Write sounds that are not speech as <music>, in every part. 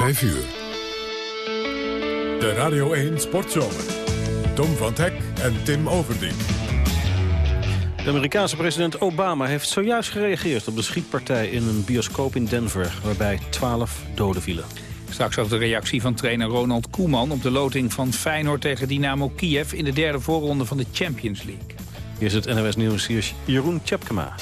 5 uur. De Radio 1 Sportzomer. Tom van Hek en Tim Overdien. De Amerikaanse president Obama heeft zojuist gereageerd op de schietpartij in een bioscoop in Denver, waarbij 12 doden vielen. Straks ook de reactie van trainer Ronald Koeman op de loting van Feyenoord tegen Dynamo Kiev in de derde voorronde van de Champions League. Hier is het NOS Nieuws, hier is Jeroen Tjepkema.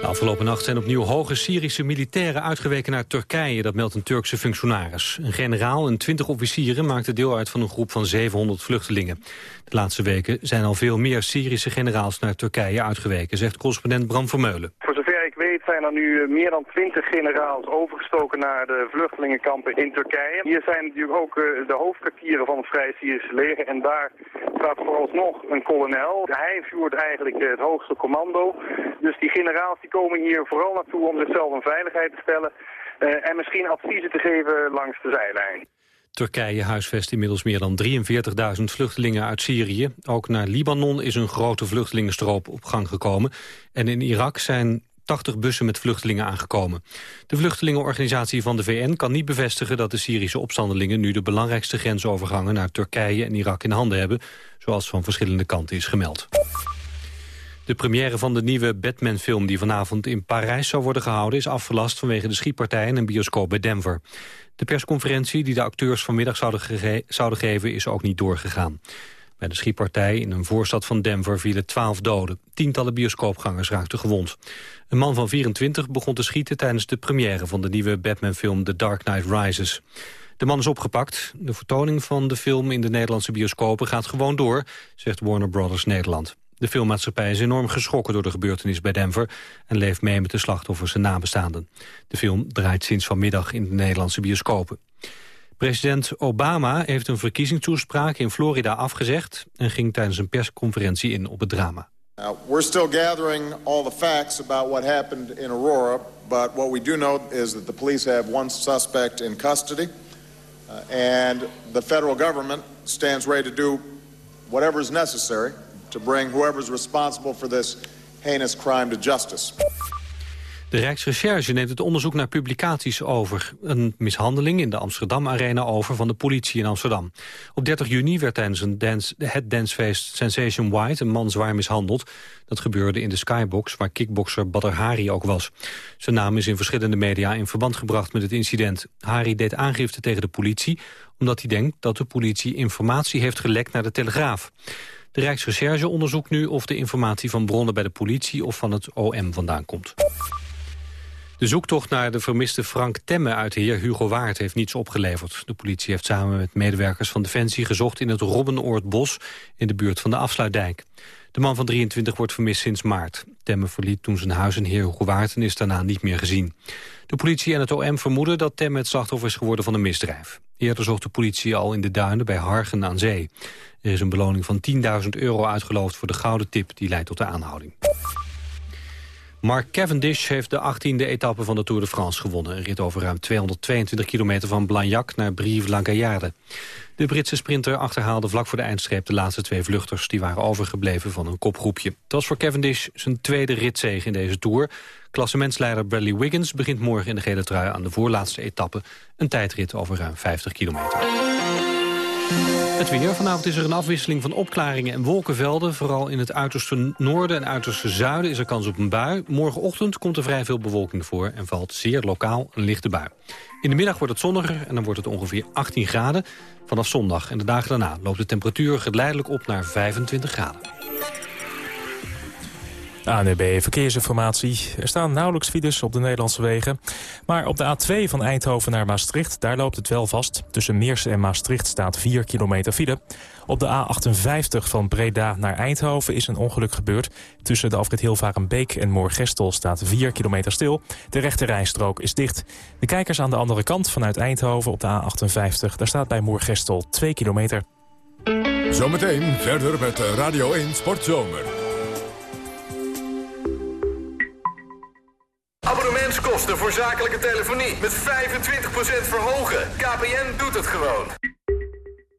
De afgelopen nacht zijn opnieuw hoge Syrische militairen uitgeweken naar Turkije. Dat meldt een Turkse functionaris. Een generaal en twintig officieren maakten deel uit van een groep van 700 vluchtelingen. De laatste weken zijn al veel meer Syrische generaals naar Turkije uitgeweken, zegt correspondent Bram Vermeulen zijn er nu eh, meer dan twintig generaals overgestoken naar de vluchtelingenkampen in Turkije. Hier zijn natuurlijk ook eh, de hoofdkwartieren van het Vrij Syrische leger en daar staat vooralsnog een kolonel. Hij voert eigenlijk eh, het hoogste commando. Dus die generaals die komen hier vooral naartoe om zichzelf in veiligheid te stellen en misschien adviezen te geven langs de zijlijn. Turkije huisvest inmiddels meer dan 43.000 vluchtelingen uit Syrië. Ook naar Libanon is een grote vluchtelingenstroop op gang gekomen. En in Irak zijn 80 bussen met vluchtelingen aangekomen. De vluchtelingenorganisatie van de VN kan niet bevestigen dat de Syrische opstandelingen nu de belangrijkste grensovergangen naar Turkije en Irak in handen hebben, zoals van verschillende kanten is gemeld. De première van de nieuwe Batman-film die vanavond in Parijs zou worden gehouden... is afgelast vanwege de schietpartij in een bioscoop bij Denver. De persconferentie die de acteurs vanmiddag zouden, zouden geven is ook niet doorgegaan. Bij de schietpartij in een voorstad van Denver vielen twaalf doden. Tientallen bioscoopgangers raakten gewond. Een man van 24 begon te schieten tijdens de première van de nieuwe Batman-film The Dark Knight Rises. De man is opgepakt. De vertoning van de film in de Nederlandse bioscopen gaat gewoon door, zegt Warner Brothers Nederland. De filmmaatschappij is enorm geschrokken door de gebeurtenis bij Denver... en leeft mee met de slachtoffers en nabestaanden. De film draait sinds vanmiddag in de Nederlandse bioscopen. President Obama heeft een verkiezingstoespraak in Florida afgezegd... en ging tijdens een persconferentie in op het drama. Now, we're still gathering all the facts about what happened in Aurora... but what we do know is that the police have one suspect in custody... Uh, and the federal government stands ready to do whatever is necessary... to bring whoever is responsible for this heinous crime to justice. De Rijksrecherche neemt het onderzoek naar publicaties over een mishandeling in de Amsterdam Arena over van de politie in Amsterdam. Op 30 juni werd tijdens een dance, het dancefeest Sensation White een man zwaar mishandeld. Dat gebeurde in de Skybox waar kickbokser Badr Hari ook was. Zijn naam is in verschillende media in verband gebracht met het incident. Hari deed aangifte tegen de politie omdat hij denkt dat de politie informatie heeft gelekt naar de Telegraaf. De Rijksrecherche onderzoekt nu of de informatie van bronnen bij de politie of van het OM vandaan komt. De zoektocht naar de vermiste Frank Temme uit de heer Hugo Waard heeft niets opgeleverd. De politie heeft samen met medewerkers van Defensie gezocht in het Robbenoordbos in de buurt van de Afsluitdijk. De man van 23 wordt vermist sinds maart. Temme verliet toen zijn huis in heer Hugo Waard en is daarna niet meer gezien. De politie en het OM vermoeden dat Temme het slachtoffer is geworden van een misdrijf. Eerder zocht de politie al in de duinen bij Hargen aan zee. Er is een beloning van 10.000 euro uitgeloofd voor de gouden tip die leidt tot de aanhouding. Mark Cavendish heeft de 18e etappe van de Tour de France gewonnen. Een rit over ruim 222 kilometer van Blagnac naar Brive-la-Gaillarde. De Britse sprinter achterhaalde vlak voor de eindstreep de laatste twee vluchters... die waren overgebleven van een kopgroepje. Het was voor Cavendish zijn tweede ritzege in deze Tour. Klassementsleider Bradley Wiggins begint morgen in de gele trui... aan de voorlaatste etappe, een tijdrit over ruim 50 kilometer. Het weer. Vanavond is er een afwisseling van opklaringen en wolkenvelden. Vooral in het uiterste noorden en uiterste zuiden is er kans op een bui. Morgenochtend komt er vrij veel bewolking voor en valt zeer lokaal een lichte bui. In de middag wordt het zonniger en dan wordt het ongeveer 18 graden. Vanaf zondag en de dagen daarna loopt de temperatuur geleidelijk op naar 25 graden. ANB Verkeersinformatie. Er staan nauwelijks files op de Nederlandse wegen. Maar op de A2 van Eindhoven naar Maastricht, daar loopt het wel vast. Tussen Meersen en Maastricht staat 4 kilometer file. Op de A58 van Breda naar Eindhoven is een ongeluk gebeurd. Tussen de afrit Hilvarenbeek en Moorgestel staat 4 kilometer stil. De rechte rijstrook is dicht. De kijkers aan de andere kant vanuit Eindhoven op de A58... daar staat bij Moorgestel 2 kilometer. Zometeen verder met Radio 1 Sportzomer. Abonnementskosten voor zakelijke telefonie met 25% verhogen. KPN doet het gewoon.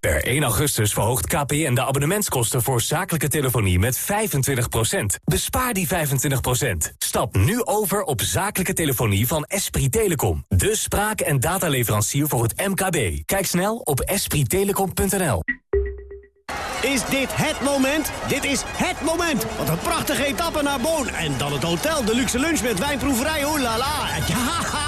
Per 1 augustus verhoogt KPN de abonnementskosten voor zakelijke telefonie met 25%. Bespaar die 25%. Stap nu over op zakelijke telefonie van Esprit Telecom. De spraak- en dataleverancier voor het MKB. Kijk snel op esprittelecom.nl. Is dit het moment? Dit is het moment! Wat een prachtige etappe naar Boon. En dan het hotel, de luxe lunch met wijnproeverij, oh la la. Ja,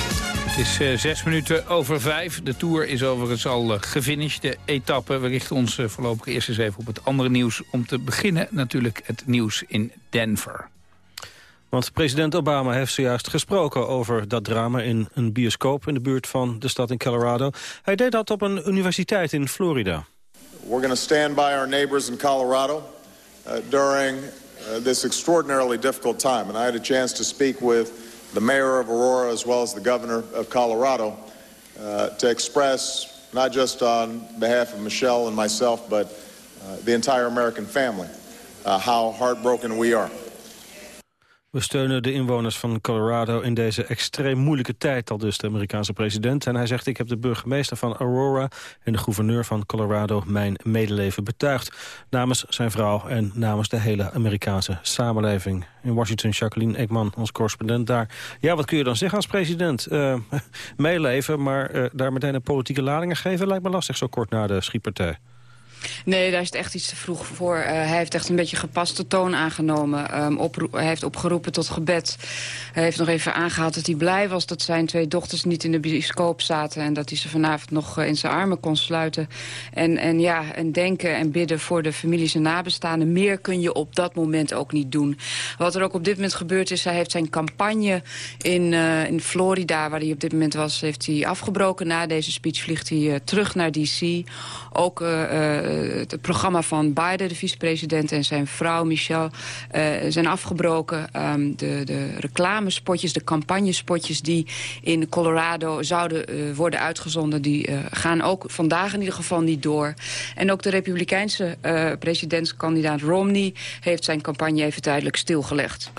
Het is uh, zes minuten over vijf. De Tour is overigens al uh, gefinished, de etappe. We richten ons uh, voorlopig eerst eens even op het andere nieuws. Om te beginnen natuurlijk het nieuws in Denver. Want president Obama heeft zojuist gesproken over dat drama in een bioscoop in de buurt van de stad in Colorado. Hij deed dat op een universiteit in Florida. We're going to stand by our neighbors in Colorado uh, during uh, this extraordinarily difficult time. And I had a chance to speak with the mayor of Aurora as well as the governor of Colorado uh, to express, not just on behalf of Michelle and myself, but uh, the entire American family, uh, how heartbroken we are. We steunen de inwoners van Colorado in deze extreem moeilijke tijd, al dus de Amerikaanse president. En hij zegt, ik heb de burgemeester van Aurora en de gouverneur van Colorado mijn medeleven betuigd. Namens zijn vrouw en namens de hele Amerikaanse samenleving. In Washington, Jacqueline Ekman, ons correspondent daar. Ja, wat kun je dan zeggen als president? Uh, <laughs> meeleven, maar uh, daar meteen een politieke lading geven lijkt me lastig zo kort na de schietpartij. Nee, daar is het echt iets te vroeg voor. Uh, hij heeft echt een beetje gepaste toon aangenomen. Um, hij heeft opgeroepen tot gebed. Hij heeft nog even aangehaald dat hij blij was dat zijn twee dochters niet in de bioscoop zaten. En dat hij ze vanavond nog uh, in zijn armen kon sluiten. En, en ja, en denken en bidden voor de families en nabestaanden. Meer kun je op dat moment ook niet doen. Wat er ook op dit moment gebeurd is, hij heeft zijn campagne in, uh, in Florida, waar hij op dit moment was, heeft hij afgebroken. Na deze speech vliegt hij terug naar D.C. Ook het programma van Biden, de vicepresident, en zijn vrouw Michelle uh, zijn afgebroken. Um, de, de reclamespotjes, de campagnespotjes die in Colorado zouden uh, worden uitgezonden... die gaan ook vandaag in ieder geval niet door. En ook de republikeinse presidentskandidaat Romney... heeft zijn campagne even tijdelijk stilgelegd.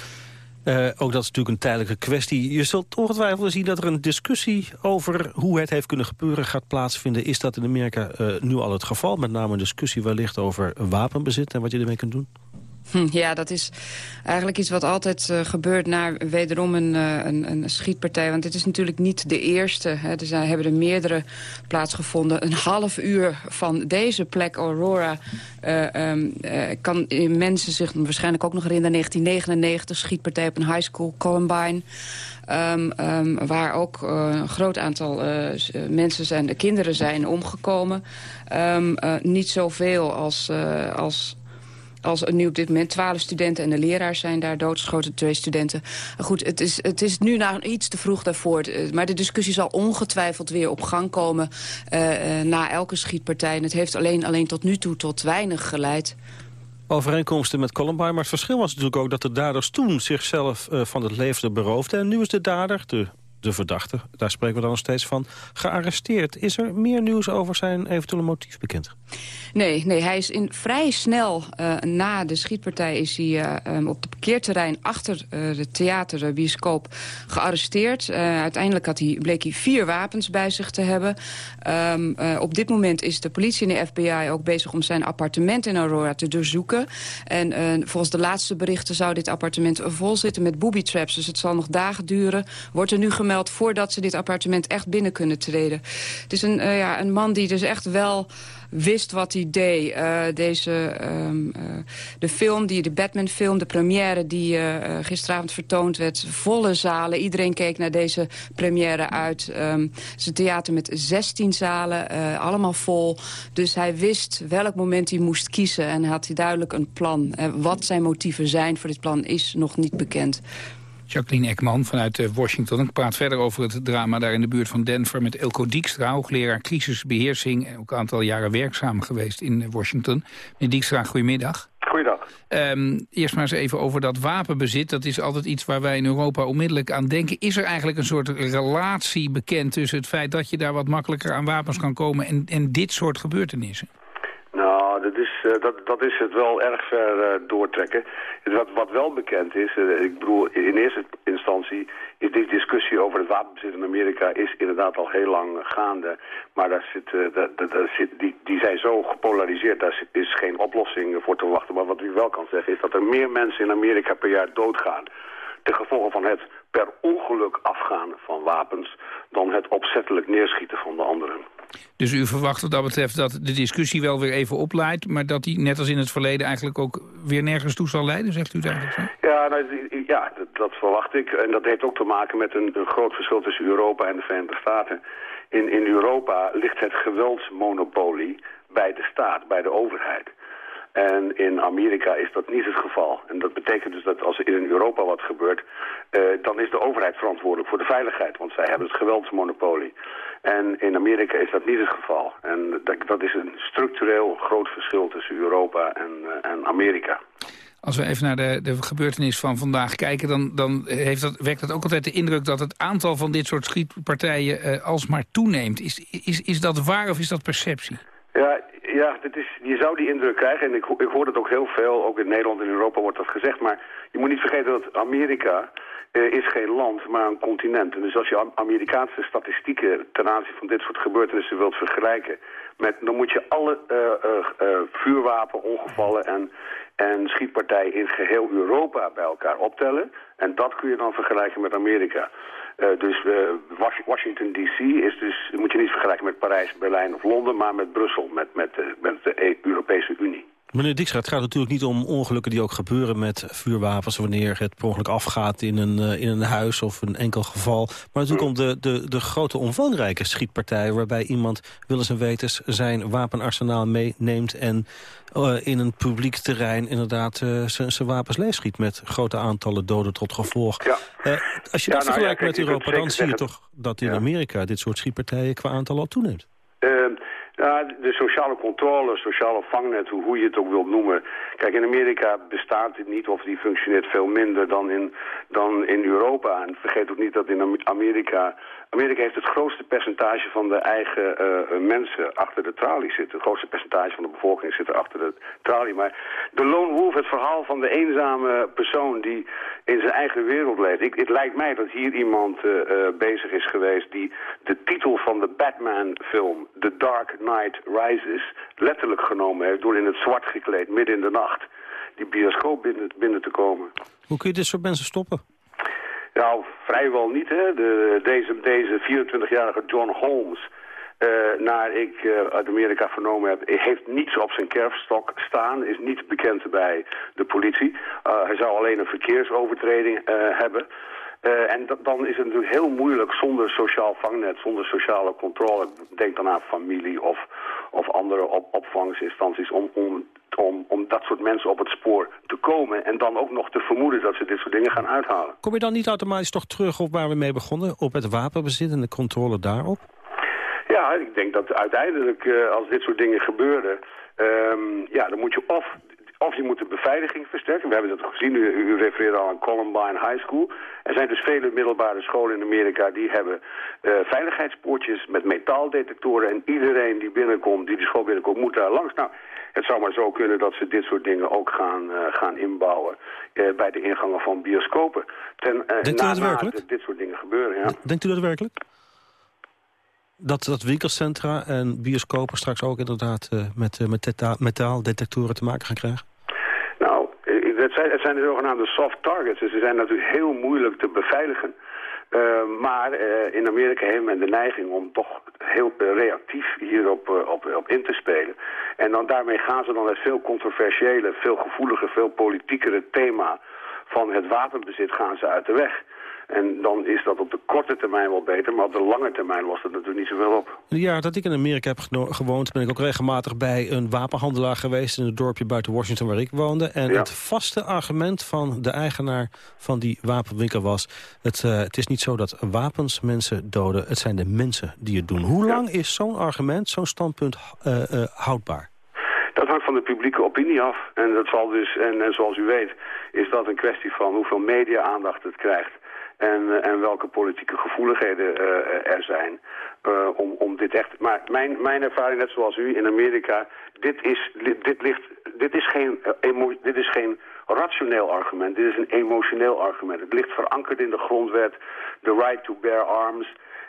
Uh, ook dat is natuurlijk een tijdelijke kwestie. Je zult ongetwijfeld zien dat er een discussie over hoe het heeft kunnen gebeuren gaat plaatsvinden. Is dat in Amerika uh, nu al het geval? Met name een discussie wellicht over wapenbezit en wat je ermee kunt doen? Hm, ja, dat is eigenlijk iets wat altijd uh, gebeurt na wederom een, uh, een, een, schietpartij. Want dit is natuurlijk niet de eerste. Hè. Er zijn, hebben er meerdere plaatsgevonden. Een half uur van deze plek, Aurora, uh, um, kan mensen zich waarschijnlijk ook nog herinneren. 1999, schietpartij op een high school, Columbine. Um, um, waar ook een groot aantal mensen zijn, de kinderen zijn omgekomen. Niet zoveel als, als als nu op dit moment twaalf studenten en de leraar zijn daar doodgeschoten, twee studenten. Goed, het is, het is nu nog iets te vroeg daarvoor. Maar de discussie zal ongetwijfeld weer op gang komen uh, na elke schietpartij. En het heeft alleen, alleen tot nu toe tot weinig geleid overeenkomsten met Columbine. Maar het verschil was natuurlijk ook dat de daders toen zichzelf van het leven beroofden. En nu is de dader, de, de verdachte, daar spreken we dan nog steeds van, gearresteerd. Is er meer nieuws over zijn eventuele motief bekend? Nee, nee hij is in, vrij snel uh, na de schietpartij is hij uh, um, op het parkeerterrein achter uh, de theaterbioscoop gearresteerd. uiteindelijk had hij, bleek hij vier wapens bij zich te hebben. Um, op dit moment is de politie en de FBI ook bezig om zijn appartement in Aurora te doorzoeken. En volgens de laatste berichten zou dit appartement vol zitten met booby traps. Dus het zal nog dagen duren. Wordt er nu gemeld voordat ze dit appartement echt binnen kunnen treden. Het is een, ja, een man die dus echt wel wist wat hij deed. Uh, deze, um, uh, de film, die, de Batman-film, de première die gisteravond vertoond werd. Volle zalen, iedereen keek naar deze première uit. Um, het is een theater met 16 zalen, allemaal vol. Dus hij wist welk moment hij moest kiezen en had hij duidelijk een plan. wat zijn motieven zijn voor dit plan is nog niet bekend. Jacqueline Ekman vanuit eh, Washington. Ik praat verder over het drama daar in de buurt van Denver... met Elko Dijkstra, hoogleraar crisisbeheersing... en ook een aantal jaren werkzaam geweest in eh, Washington. Meneer Dijkstra, goedemiddag. Goeiedag. Um, eerst maar eens even over dat wapenbezit. Dat is altijd iets waar wij in Europa onmiddellijk aan denken. Is er eigenlijk een soort relatie bekend tussen het feit... dat je daar wat makkelijker aan wapens kan komen... en, en dit soort gebeurtenissen? Uh, dat, dat is het wel erg ver uh, doortrekken. Wat, wat wel bekend is, uh, ik bedoel, in eerste instantie is die discussie over het wapenbezit in Amerika is inderdaad al heel lang gaande. Maar zit, zit, die, die zijn zo gepolariseerd, daar is geen oplossing voor te wachten. Maar wat u wel kan zeggen is dat er meer mensen in Amerika per jaar doodgaan ten gevolge van het per ongeluk afgaan van wapens dan het opzettelijk neerschieten van de anderen. Dus u verwacht wat dat betreft dat de discussie wel weer even opleidt... maar dat die net als in het verleden eigenlijk ook weer nergens toe zal leiden, zegt u eigenlijk zo? Ja, nou, ja dat, dat, verwacht ik. En dat heeft ook te maken met een, een groot verschil tussen Europa en de Verenigde Staten. In, in Europa ligt het geweldsmonopolie bij de staat, bij de overheid. En in Amerika is dat niet het geval. En dat betekent dus dat als er in Europa wat gebeurt... Uh, dan is de overheid verantwoordelijk voor de veiligheid. Want zij hebben het geweldsmonopolie. En in Amerika is dat niet het geval. En dat, dat is een structureel groot verschil tussen Europa en, uh, en Amerika. Als we even naar de, de gebeurtenis van vandaag kijken... dan, dan heeft dat, wekt dat ook altijd de indruk dat het aantal van dit soort schietpartijen uh, alsmaar toeneemt. Is, is, is dat waar of is dat perceptie? Ja, ja dit is, je zou die indruk krijgen. En ik, ik hoor dat ook heel veel, ook in Nederland en Europa wordt dat gezegd. Maar je moet niet vergeten dat Amerika uh, is geen land, maar een continent. En dus als je Amerikaanse statistieken ten aanzien van dit soort gebeurtenissen wilt vergelijken... Met, dan moet je alle uh, uh, vuurwapenongevallen en, en schietpartijen in geheel Europa bij elkaar optellen. En dat kun je dan vergelijken met Amerika. Uh, dus uh, Washington D.C. is dus, moet je niet vergelijken met Parijs, Berlijn of Londen, maar met Brussel, met, met, uh, met de e Europese Unie. Meneer Dijkstra, het gaat natuurlijk niet om ongelukken die ook gebeuren met vuurwapens... wanneer het per ongeluk afgaat in een, uh, in een huis of een enkel geval. Maar natuurlijk om de, de, de grote omvangrijke schietpartijen... waarbij iemand willens en wetens zijn wapenarsenaal meeneemt... en uh, in een publiek terrein inderdaad uh, zijn wapens leegschiet... met grote aantallen doden tot gevolg. Ja. als je ja, dat nou, vergelijkt ja, met Europa, dan zie je toch dat in Amerika... dit soort schietpartijen qua aantal al toeneemt. Ja, de sociale controle, sociale vangnet, hoe je het ook wilt noemen. Kijk, in Amerika bestaat dit niet of die functioneert veel minder dan in, dan in Europa. En vergeet ook niet dat in Amerika... Amerika heeft het grootste percentage van de eigen uh, mensen achter de tralie zitten. Het grootste percentage van de bevolking zit er achter de tralie. Maar de lone wolf, het verhaal van de eenzame persoon die in zijn eigen wereld leeft. Ik, het lijkt mij dat hier iemand uh, bezig is geweest die de titel van de Batman-film, The Dark Knight Rises, letterlijk genomen heeft door in het zwart gekleed, midden in de nacht, die bioscoop binnen, binnen te komen. Hoe kun je dit soort mensen stoppen? Nou, vrijwel niet. Hè. De, deze, deze 24-jarige John Holmes, uh, naar ik uh, uit Amerika vernomen heb, heeft niets op zijn kerfstok staan, is niet bekend bij de politie. Uh, hij zou alleen een verkeersovertreding hebben. En dan is het natuurlijk heel moeilijk zonder sociaal vangnet, zonder sociale controle. Denk dan aan familie of, of andere op, opvangsinstanties om, om, om, om dat soort mensen op het spoor te komen. En dan ook nog te vermoeden dat ze dit soort dingen gaan uithalen. Kom je dan niet automatisch toch terug op waar we mee begonnen? Op het wapenbezit en de controle daarop? Ja, ik denk dat uiteindelijk uh, als dit soort dingen gebeuren... Um, ja, dan moet je of of je moet de beveiliging versterken. We hebben dat gezien, u, u refereerde al aan Columbine High School. Er zijn dus vele middelbare scholen in Amerika die hebben uh, veiligheidspoortjes met metaaldetectoren. En iedereen die binnenkomt, die de school binnenkomt, moet daar langs. Nou, het zou maar zo kunnen dat ze dit soort dingen ook gaan, uh, gaan inbouwen uh, bij de ingangen van bioscopen. Ten, Denkt u dat werkelijk? dit soort dingen gebeuren, ja. Denkt u dat werkelijk? dat, dat winkelcentra en bioscopen straks ook inderdaad uh, met, uh, met metaaldetectoren te maken gaan krijgen? Nou, het zijn, het zijn de zogenaamde soft targets. Dus ze zijn natuurlijk heel moeilijk te beveiligen. Maar in Amerika heeft men de neiging om toch heel reactief hierop op, op in te spelen. En dan daarmee gaan ze dan het veel controversiële, veel gevoeliger, veel politiekere thema van het wapenbezit gaan ze uit de weg. En dan is dat op de korte termijn wel beter, maar op de lange termijn was dat natuurlijk niet zoveel op. Ja, dat ik in Amerika heb gewoond, ben ik ook regelmatig bij een wapenhandelaar geweest... in het dorpje buiten Washington waar ik woonde. En het vaste argument van de eigenaar van die wapenwinkel was... Het, uh, het is niet zo dat wapens mensen doden, het zijn de mensen die het doen. Hoe lang is zo'n argument, zo'n standpunt uh, uh, houdbaar? Dat hangt van de publieke opinie af. En, dat zal dus, en, en zoals u weet is dat een kwestie van hoeveel media-aandacht het krijgt en, eh, en welke politieke gevoeligheden uh, er zijn uh, om, om dit echt... Maar mijn, mijn ervaring, net zoals u, in Amerika, dit is, dit, ligt, dit is, geen, emo, dit is geen rationeel argument, dit is een emotioneel argument. Het ligt verankerd in de grondwet, the right to bear arms...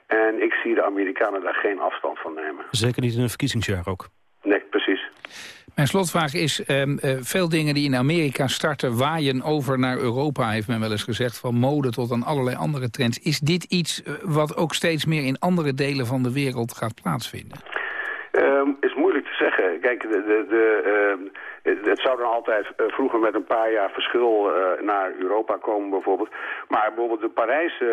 En ik zie de Amerikanen daar geen afstand van nemen. Zeker niet in een verkiezingsjaar ook. Nee, precies. Mijn slotvraag is, um, uh, veel dingen die in Amerika starten waaien over naar Europa, heeft men wel eens gezegd, van mode tot aan allerlei andere trends. Is dit iets uh, wat ook steeds meer in andere delen van de wereld gaat plaatsvinden? Um, is moeilijk te zeggen. Kijk, de, de, de, uh, het zou dan altijd uh, vroeger met een paar jaar verschil uh, naar Europa komen bijvoorbeeld. Maar bijvoorbeeld de Parijse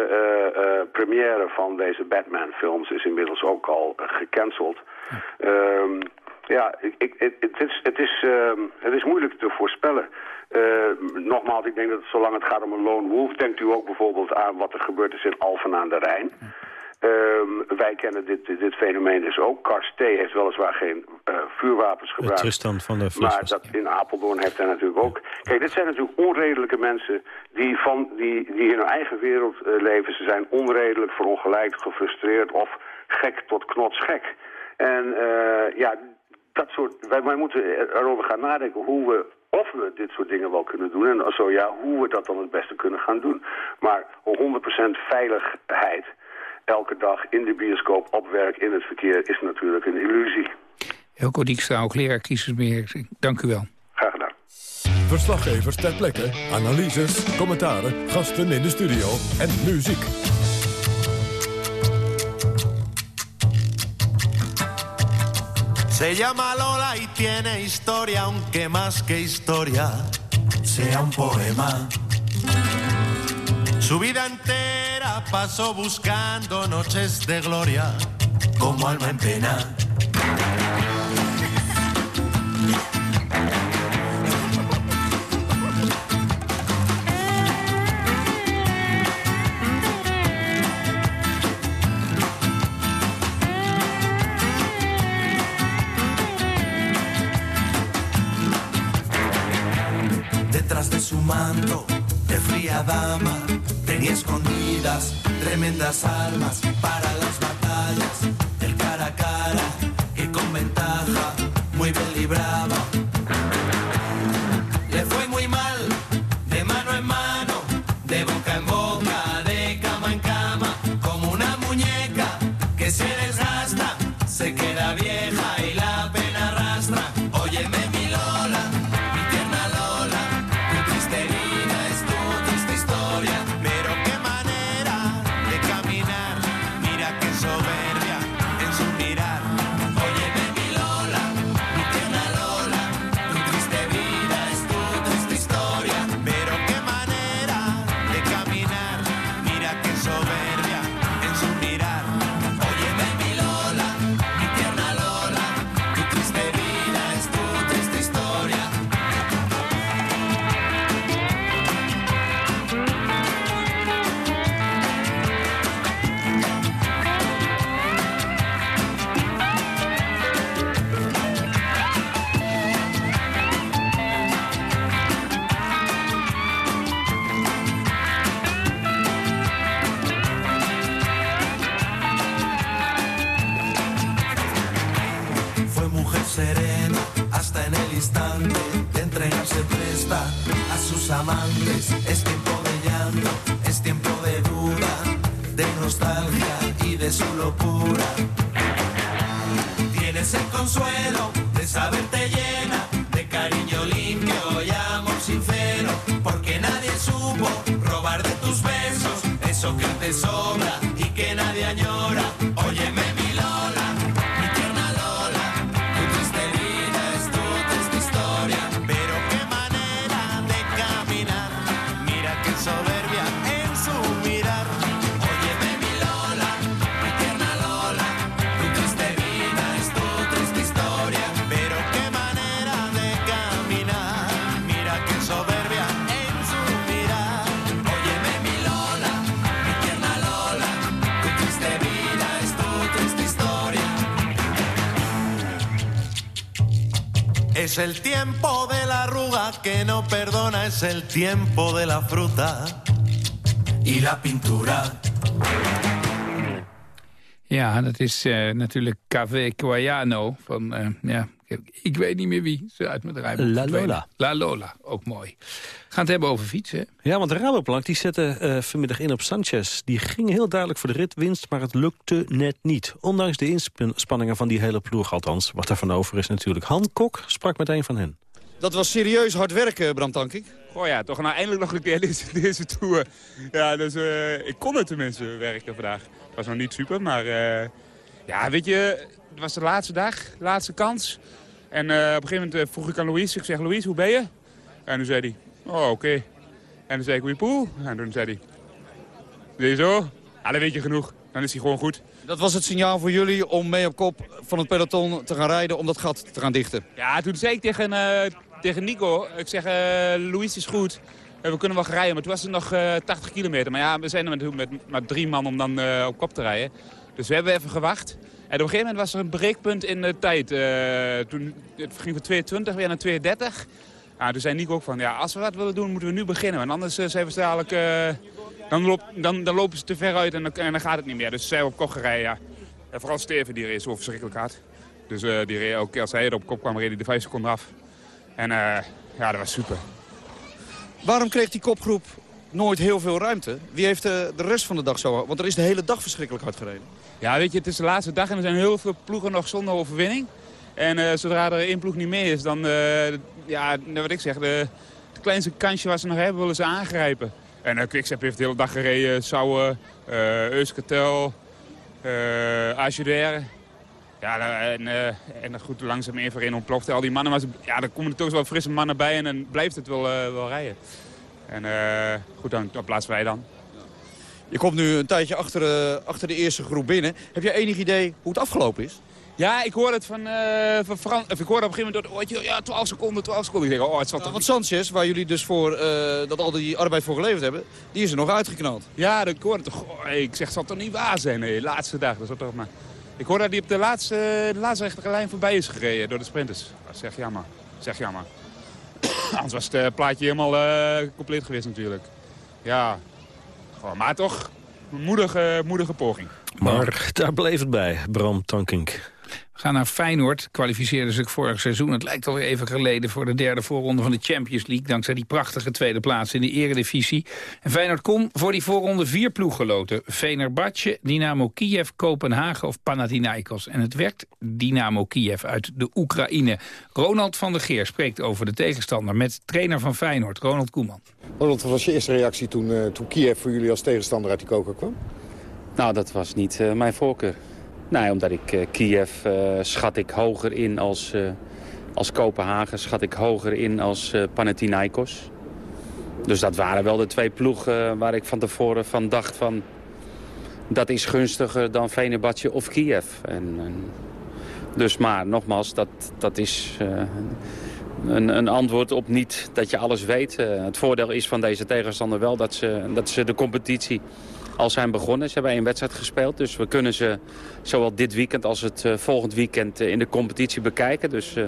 première van deze Batman-films is inmiddels ook al gecanceld. Um, ja, ik, ik, het, is, het, is, uh, het is moeilijk te voorspellen. Uh, nogmaals, ik denk dat zolang het gaat om een lone wolf... denkt u ook bijvoorbeeld aan wat er gebeurd is in Alphen aan de Rijn. Uh, wij kennen dit, dit fenomeen dus ook. Kars T heeft weliswaar geen uh, vuurwapens gebruikt. Tristan van de Maar dat in Apeldoorn heeft hij natuurlijk ook. Kijk, dit zijn natuurlijk onredelijke mensen die, van, die, die in hun eigen wereld uh, leven. Ze zijn onredelijk, verongelijkt, gefrustreerd of gek tot knotsgek. En uh, ja, dat soort, wij, wij moeten erover gaan nadenken hoe we of we dit soort dingen wel kunnen doen. En zo ja, hoe we dat dan het beste kunnen gaan doen. Maar 100% veiligheid elke dag in de bioscoop, op werk, in het verkeer... is natuurlijk een illusie. Helco Dijkstra, hoogleraar kiezersbeheersing. Dank u wel. Graag gedaan. Verslaggevers ter plekke, analyses, commentaren, gasten in de studio en muziek. Se llama Lola y tiene historia, aunque más que historia sea un poema. Su vida entera pasó buscando noches de gloria como alma en pena. las almas. Que no perdona, es el tiempo de la fruta y la pintura. Ja, dat is uh, natuurlijk Cave Quayano van, uh, ja, ik weet niet meer wie ze uit mijn La Lola. La Lola, ook mooi. We gaan het hebben over fietsen. Ja, want de Rabobank die zette uh, vanmiddag in op Sanchez. Die ging heel duidelijk voor de ritwinst, maar het lukte net niet. Ondanks de inspanningen van die hele ploeg althans. Wat van over is natuurlijk. Han Kok sprak met een van hen. Dat was serieus hard werken, Bram Tankink. Oh ja, toch nou eindelijk nog een keer <laughs> deze, deze Tour. Ja, dus uh, ik kon het tenminste werken vandaag. Het was nog niet super, maar uh, ja, weet je, het was de laatste dag, laatste kans. En uh, op een gegeven moment vroeg ik aan Louise, ik zeg, Louise, hoe ben je? En toen zei hij, oh, oké. Okay. En toen zei ik, je poel? En toen zei hij, zie je zo? Ja, dan weet je genoeg. Dan is hij gewoon goed. Dat was het signaal voor jullie om mee op kop van het peloton te gaan rijden... om dat gat te gaan dichten? Ja, toen zei ik tegen, tegen Nico, ik zeg, uh, Louise is goed. we kunnen wel gaan rijden, maar toen was het nog uh, 80 kilometer. Maar ja, we zijn er met, met, met drie man om dan op kop te rijden. Dus we hebben even gewacht. En op een gegeven moment was er een breekpunt in de tijd. Uh, toen het ging van 22 weer naar 230. Ja, toen zei Nico ook van, ja, als we wat willen doen, moeten we nu beginnen. Want anders zijn we dadelijk, dan, dan, dan, lopen ze te ver uit en dan, en dan gaat het niet meer. Dus zijn op kop gereden, ja. En vooral Steven, die reed zo verschrikkelijk hard. Dus die reed ook, als hij er op kop kwam, reed hij de 5 seconden af. En ja, dat was super. Waarom kreeg die kopgroep nooit heel veel ruimte? Wie heeft de, de rest van de dag zo... Want er is de hele dag verschrikkelijk hard gereden. Ja, weet je, het is de laatste dag en er zijn heel veel ploegen nog zonder overwinning. En uh, zodra er één ploeg niet meer is, dan, uh, ja, wat ik zeg, de, de, kleinste kansje wat ze nog hebben, willen ze aangrijpen. En uh, Quickstep heeft de hele dag gereden, Sauer, uh, Euskartel, uh. Ja, en, en goed, langzaam één voor één ontploft al die mannen. Maar ze, ja, dan komen er toch wel frisse mannen bij en dan blijft het wel, wel rijden. En goed, dan op plaats wij dan. Je komt nu een tijdje achter, uh, achter de eerste groep binnen. Heb jij enig idee hoe het afgelopen is? Ja, ik hoorde het van, uh, van Frans. Of ik hoorde op een gegeven moment, door, ja, 12 seconden, 12 seconden. Ik denk, oh, het zat ja, Want Sanchez, waar jullie dus voor, uh, dat al die arbeid voor geleverd hebben, die is er nog uitgeknald. Ja, ik hoorde toch. Oh, ik zeg, het zal toch niet waar zijn, laatste dag. Dat toch maar. Ik hoorde dat hij op de laatste, de laatste rechterlijke lijn voorbij is gereden door de sprinters. Dat zeg jammer. Zeg jammer. <coughs> Anders was het plaatje helemaal uh, compleet geweest natuurlijk. Ja, maar toch, moedige, moedige poging. Maar daar bleef het bij, Bram Tankink. We gaan naar Feyenoord. Kwalificeerde zich vorig seizoen. Het lijkt alweer even geleden voor de derde voorronde van de Champions League. Dankzij die prachtige tweede plaats in de eredivisie. En Feyenoord kon voor die voorronde vier ploegen loten. Venerbatje, Dynamo Kiev, Kopenhagen of Panathinaikos. En het werd Dynamo Kiev uit de Oekraïne. Ronald van der Geer spreekt over de tegenstander met trainer van Feyenoord, Ronald Koeman. Ronald, wat was je eerste reactie toen, uh, toen Kiev voor jullie als tegenstander uit die koker kwam? Nou, dat was niet uh, mijn voorkeur. Nee, omdat ik uh, Kiev uh, schat ik hoger in als, uh, als Kopenhagen, schat ik hoger in als Panathinaikos. Dus dat waren wel de twee ploegen waar ik van tevoren van dacht van... dat is gunstiger dan Venebatje of Kiev. En, en, dus maar, nogmaals, dat, dat is een, een, antwoord op niet dat je alles weet. het voordeel is van deze tegenstander wel dat ze, dat ze de competitie al zijn begonnen. Ze hebben één wedstrijd gespeeld, dus we kunnen ze zowel dit weekend als het uh, volgend weekend uh, in de competitie bekijken. Dus uh,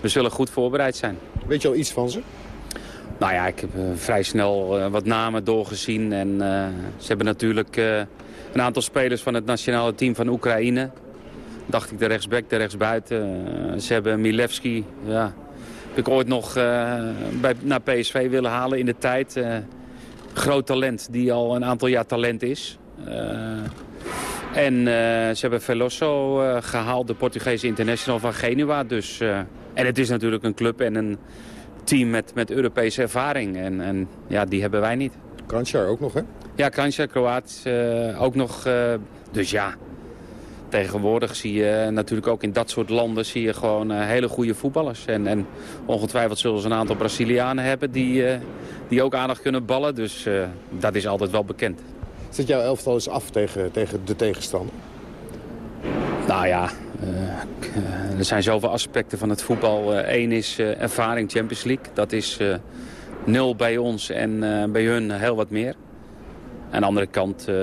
we zullen goed voorbereid zijn. Weet je al iets van ze? Nou ja, ik heb vrij snel wat namen doorgezien. En ze hebben natuurlijk een aantal spelers van het nationale team van Oekraïne. Dacht ik de rechtsback, de rechtsbuiten. ze hebben Milevski, ja, heb ik ooit nog bij, naar PSV willen halen in de tijd groot talent die al een aantal jaar talent is. Uh, en uh, ze hebben Veloso uh, gehaald, de Portugese international van Genua. Dus, en het is natuurlijk een club en een team met, met Europese ervaring. En, en ja, die hebben wij niet. Kranjčar ook nog, hè? Ja, Kranjčar, Kroaat ook nog. dus ja, tegenwoordig zie je natuurlijk ook in dat soort landen zie je gewoon uh, hele goede voetballers. En, en, ongetwijfeld zullen ze een aantal Brazilianen hebben die, uh, die ook aardig kunnen ballen. Dus uh, dat is altijd wel bekend. Zet jouw elftal eens af tegen, tegen de tegenstander? Nou ja, er zijn zoveel aspecten van het voetbal. Eén is ervaring Champions League. Dat is nul bij ons en bij hun heel wat meer. Aan de andere kant, uh,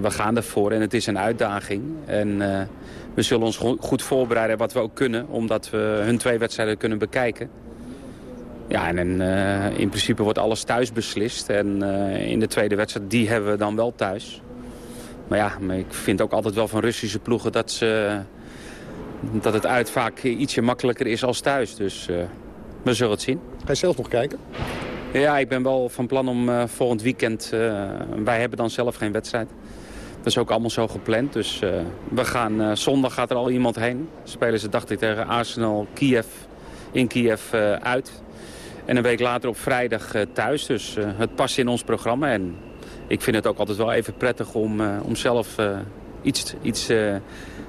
we gaan ervoor en het is een uitdaging. En we zullen ons goed voorbereiden wat we ook kunnen, omdat we hun twee wedstrijden kunnen bekijken. Ja, en in principe wordt alles thuis beslist. En in de tweede wedstrijd, die hebben we dan wel thuis. Maar ja, maar ik vind ook altijd wel van Russische ploegen dat, ze, dat het uit vaak ietsje makkelijker is als thuis. Dus we zullen het zien. Ga je zelf nog kijken? Ja, ik ben wel van plan om uh, volgend weekend... Uh, wij hebben dan zelf geen wedstrijd. Dat is ook allemaal zo gepland. Dus uh, we gaan, zondag gaat er al iemand heen. Spelen ze, dacht ik, tegen Arsenal Kiev in Kiev uit. En een week later op vrijdag thuis. Dus het past in ons programma. En ik vind het ook altijd wel even prettig om, om zelf iets, iets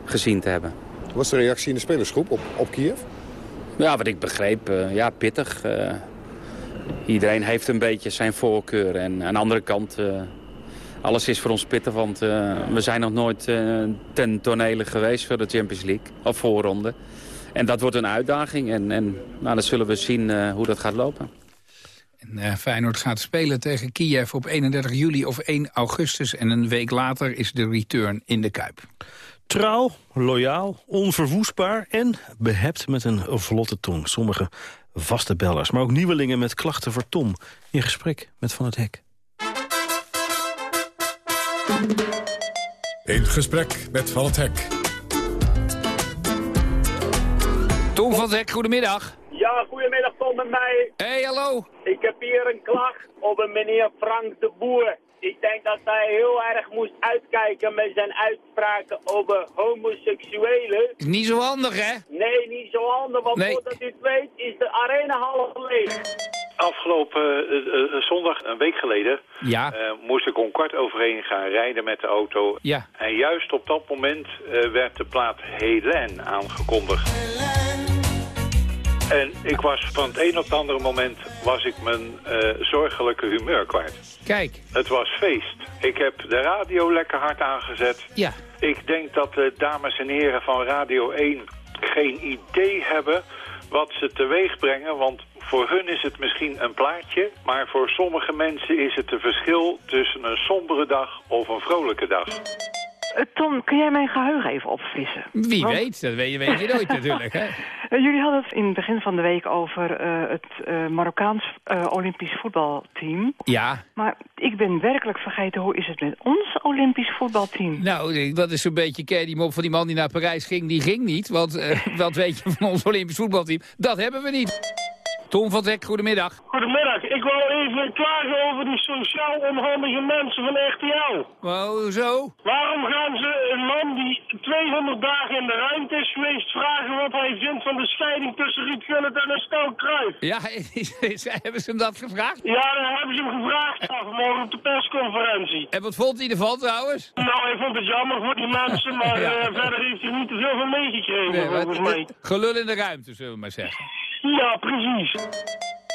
gezien te hebben. Wat was de reactie in de spelersgroep op, op Kiev? Ja, wat ik begreep, ja, pittig iedereen heeft een beetje zijn voorkeur. En aan de andere kant, uh, alles is voor ons pittig. Want uh, we zijn nog nooit uh, ten tonele geweest voor de Champions League. Of voorronde. En dat wordt een uitdaging. En, en nou, dan zullen we zien hoe dat gaat lopen. En, Feyenoord gaat spelen tegen Kiev op 31 juli of 1 augustus. En een week later is de return in de Kuip. Trouw, loyaal, onverwoestbaar en behept met een vlotte tong. Sommige vaste bellers, maar ook nieuwelingen met klachten voor Tom. In gesprek met Van het Hek. In gesprek met Van het Hek. Tom van het Hek, goedemiddag. Ja, goedemiddag Tom met mij. Hey, hallo. Ik heb hier een klacht op een meneer Frank de Boer. Ik denk dat hij heel erg moest uitkijken met zijn uitspraken over homoseksuelen. Is niet zo handig, hè? Nee, niet zo handig, want nee. voordat u het weet is de arena half leeg. Afgelopen uh, uh, zondag, een week geleden, ja. uh, moest ik om kwart over één gaan rijden met de auto. Ja. En juist op dat moment werd de plaat Helen aangekondigd. En ik was van het een op het andere moment was ik mijn uh, zorgelijke humeur kwijt. Kijk. Het was feest. Ik heb de radio lekker hard aangezet. Ja. Ik denk dat de dames en heren van Radio 1 geen idee hebben wat ze teweeg brengen. Want voor hun is het misschien een plaatje, maar voor sommige mensen is het een verschil tussen een sombere dag of een vrolijke dag. Uh, Tom, kun jij mijn geheugen even opfrissen? Wie Want... weet, dat weet je, weet je nooit <laughs> natuurlijk. Hè? Uh, jullie hadden het in het begin van de week over uh, het Marokkaans Olympisch voetbalteam. Ja. Maar ik ben werkelijk vergeten, hoe is het met ons Olympisch voetbalteam? Nou, dat is een beetje, ken die mop van die man die naar Parijs ging, die ging niet. Want <laughs> wat weet je van ons Olympisch voetbalteam? Dat hebben we niet. Tom van Dek, goedemiddag. Goedemiddag. Ik wil even klagen over die sociaal onhandige mensen van RTL. Hoezo? Waarom gaan ze een man die 200 dagen in de ruimte is geweest vragen wat hij vindt van de scheiding tussen Ruud Gullit en Stel Kruijf? Ja, <laughs> hebben ze hem dat gevraagd? Ja, dan hebben ze hem gevraagd vanmorgen op de persconferentie. En wat vond hij ervan trouwens? Nou, hij vond het jammer voor die mensen, <laughs> maar ja. uh, verder heeft hij niet te veel van meegekregen nee, volgens mij. Gelul in de ruimte, zullen we maar zeggen. Ja, precies.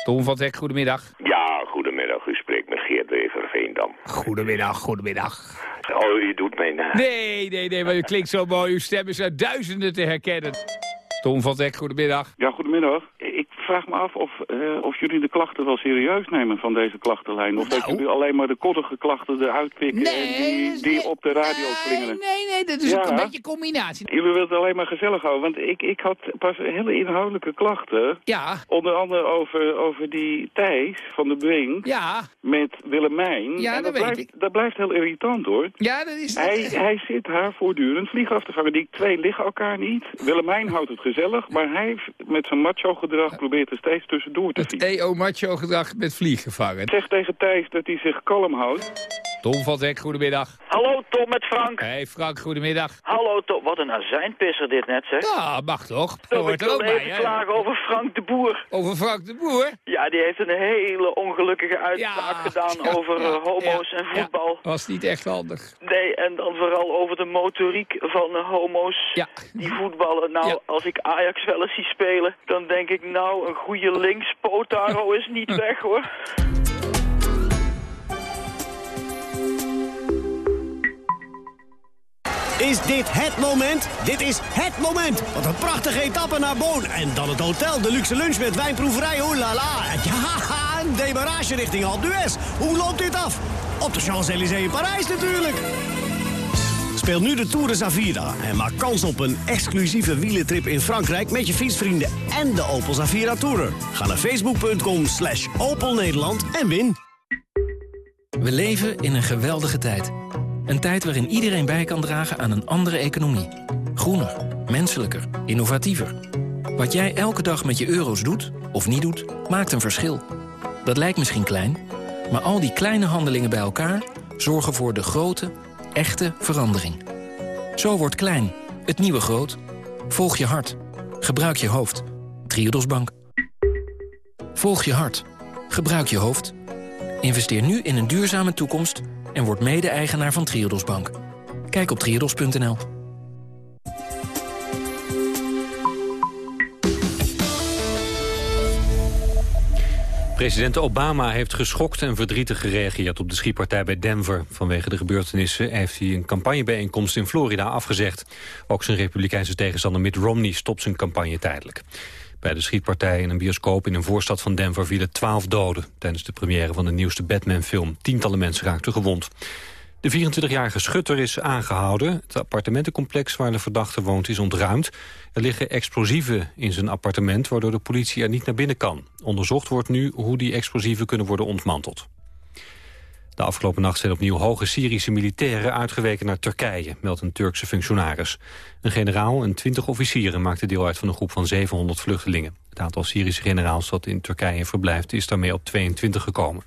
Tom van Dek, goedemiddag. Ja, goedemiddag. U spreekt met Geert Wever Veendam. Goedemiddag, goedemiddag. Oh, u doet mij na. Nee, nee, nee, maar u klinkt zo mooi. Uw stem is uit duizenden te herkennen. Tom van Dek, goedemiddag. Ja, goedemiddag. Ik vraag me af of, uh, of jullie de klachten wel serieus nemen van deze klachtenlijn. Of nou. dat jullie alleen maar de koddige klachten eruit pikken nee, en die, die op de radio slingeren. Nee, nee, dat is ja. een beetje combinatie. Jullie willen het alleen maar gezellig houden, want ik, ik had pas hele inhoudelijke klachten. Ja. Onder andere over, over die Thijs van de Brink. Ja. Met Willemijn. Ja, en dat, dat weet blijft, Dat blijft heel irritant hoor. Ja, dat is... Hij, hij zit haar voortdurend vliegen af te vangen. Die twee liggen elkaar niet. Willemijn houdt het gezellig, maar hij met zijn macho gedrag probeert er steeds tussendoor te vliegen. Het EO-macho gedrag met vlieggevangen. Zeg tegen Thijs dat hij zich kalm houdt. Tom van Dek, goedemiddag. Hallo Tom, met Frank. Hey Frank, goedemiddag. Hallo Tom, wat een azijnpisser dit net zeg. Ja, mag toch? Tom, ik wil even bij, klagen over Frank de Boer. Over Frank de Boer? Ja, die heeft een hele ongelukkige uitspraak ja, gedaan ja, over ja, homo's en voetbal. was niet echt handig. Nee, en dan vooral over de motoriek van de homo's die voetballen. Nou, als ik Ajax wel eens zie spelen, dan denk ik nou, een goede linkspootaro is niet weg hoor. Is dit het moment? Dit is het moment. Wat een prachtige etappe naar Boon. En dan het hotel, de luxe lunch met wijnproeverij. Oh la la. Ja, <laughs> een demarage richting Alpe d'Huez. Hoe loopt dit af? Op de Champs-Élysées in Parijs natuurlijk. Speel nu de Tour de Zavira en maak kans op een exclusieve wielentrip in Frankrijk... met je fietsvrienden en de Opel Zavira Tourer. Ga naar facebook.com slash Opel Nederland en win. We leven in een geweldige tijd. Een tijd waarin iedereen bij kan dragen aan een andere economie. Groener, menselijker, innovatiever. Wat jij elke dag met je euro's doet, of niet doet, maakt een verschil. Dat lijkt misschien klein, maar al die kleine handelingen bij elkaar... zorgen voor de grote, echte verandering. Zo wordt klein, het nieuwe groot. Volg je hart. Gebruik je hoofd. Triodos Bank. Volg je hart. Gebruik je hoofd. Investeer nu in een duurzame toekomst... en word mede-eigenaar van Triodos Bank. Kijk op triodos.nl. President Obama heeft geschokt en verdrietig gereageerd op de schietpartij bij Denver. Vanwege de gebeurtenissen heeft hij een campagnebijeenkomst in Florida afgezegd. Ook zijn republikeinse tegenstander Mitt Romney stopt zijn campagne tijdelijk. Bij de schietpartij in een bioscoop in een voorstad van Denver vielen twaalf doden. Tijdens de première van de nieuwste Batman-film. Tientallen mensen raakten gewond. De 24-jarige schutter is aangehouden. Het appartementencomplex waar de verdachte woont is ontruimd. Er liggen explosieven in zijn appartement... waardoor de politie er niet naar binnen kan. Onderzocht wordt nu hoe die explosieven kunnen worden ontmanteld. De afgelopen nacht zijn opnieuw hoge Syrische militairen uitgeweken naar Turkije, meldt een Turkse functionaris. Een generaal en twintig officieren maakten deel uit van een groep van 700 vluchtelingen. Het aantal Syrische generaals dat in Turkije verblijft is daarmee op 22 gekomen.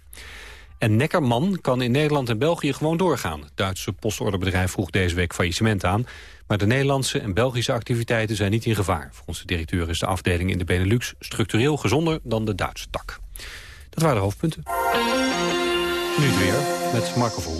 En Neckerman kan in Nederland en België gewoon doorgaan. Het Duitse postorderbedrijf vroeg deze week faillissement aan. Maar de Nederlandse en Belgische activiteiten zijn niet in gevaar. Volgens de directeur is de afdeling in de Benelux structureel gezonder dan de Duitse tak. Dat waren de hoofdpunten. Nu weer met Marco.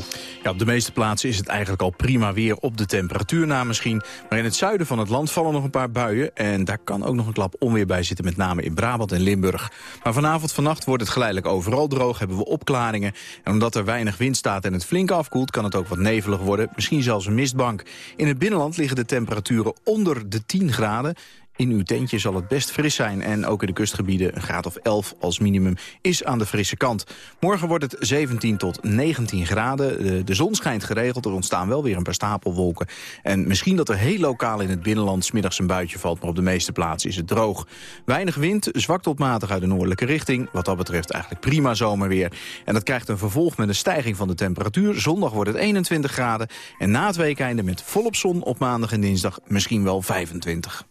Ja, op de meeste plaatsen is het eigenlijk al prima weer op de temperatuur na misschien. Maar in het zuiden van het land vallen nog een paar buien. En daar kan ook nog een klap onweer bij zitten, met name in Brabant en Limburg. Maar vanavond, vannacht wordt het geleidelijk overal droog, hebben we opklaringen. En omdat er weinig wind staat en het flink afkoelt, kan het ook wat nevelig worden. Misschien zelfs een mistbank. In het binnenland liggen de temperaturen onder de 10 graden. In uw tentje zal het best fris zijn en ook in de kustgebieden een graad of 11 als minimum is aan de frisse kant. Morgen wordt het 17 tot 19 graden. De, zon schijnt geregeld, er ontstaan wel weer een paar stapelwolken. En misschien dat er heel lokaal in het binnenland smiddags een buitje valt, maar op de meeste plaatsen is het droog. Weinig wind, zwak tot matig uit de noordelijke richting. Wat dat betreft eigenlijk prima zomerweer. En dat krijgt een vervolg met een stijging van de temperatuur. Zondag wordt het 21 graden en na het weekende met volop zon op maandag en dinsdag misschien wel 25.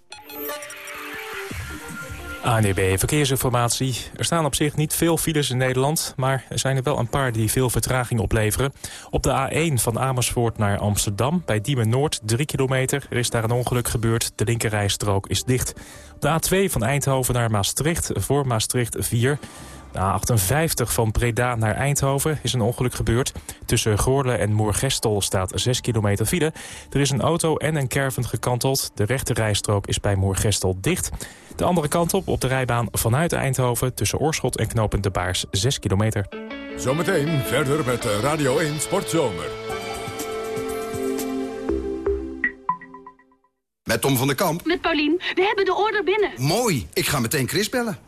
ANEB Verkeersinformatie. Er staan op zich niet veel files in Nederland... maar er zijn er wel een paar die veel vertraging opleveren. Op de A1 van Amersfoort naar Amsterdam, bij Diemen Noord, 3 kilometer. Er is daar een ongeluk gebeurd, de linkerrijstrook is dicht. Op de A2 van Eindhoven naar Maastricht, voor Maastricht 4... De A58 van Breda naar Eindhoven is een ongeluk gebeurd. Tussen Goorle en Moergestel staat 6 kilometer file. Er is een auto en een caravan gekanteld. De rechte rijstrook is bij Moergestel dicht. De andere kant op, op de rijbaan vanuit Eindhoven... tussen Oorschot en Knopend de Baars 6 kilometer. Zometeen verder met Radio 1 Sportzomer. Met Tom van der Kamp. Met Paulien. We hebben de order binnen. Mooi. Ik ga meteen Chris bellen.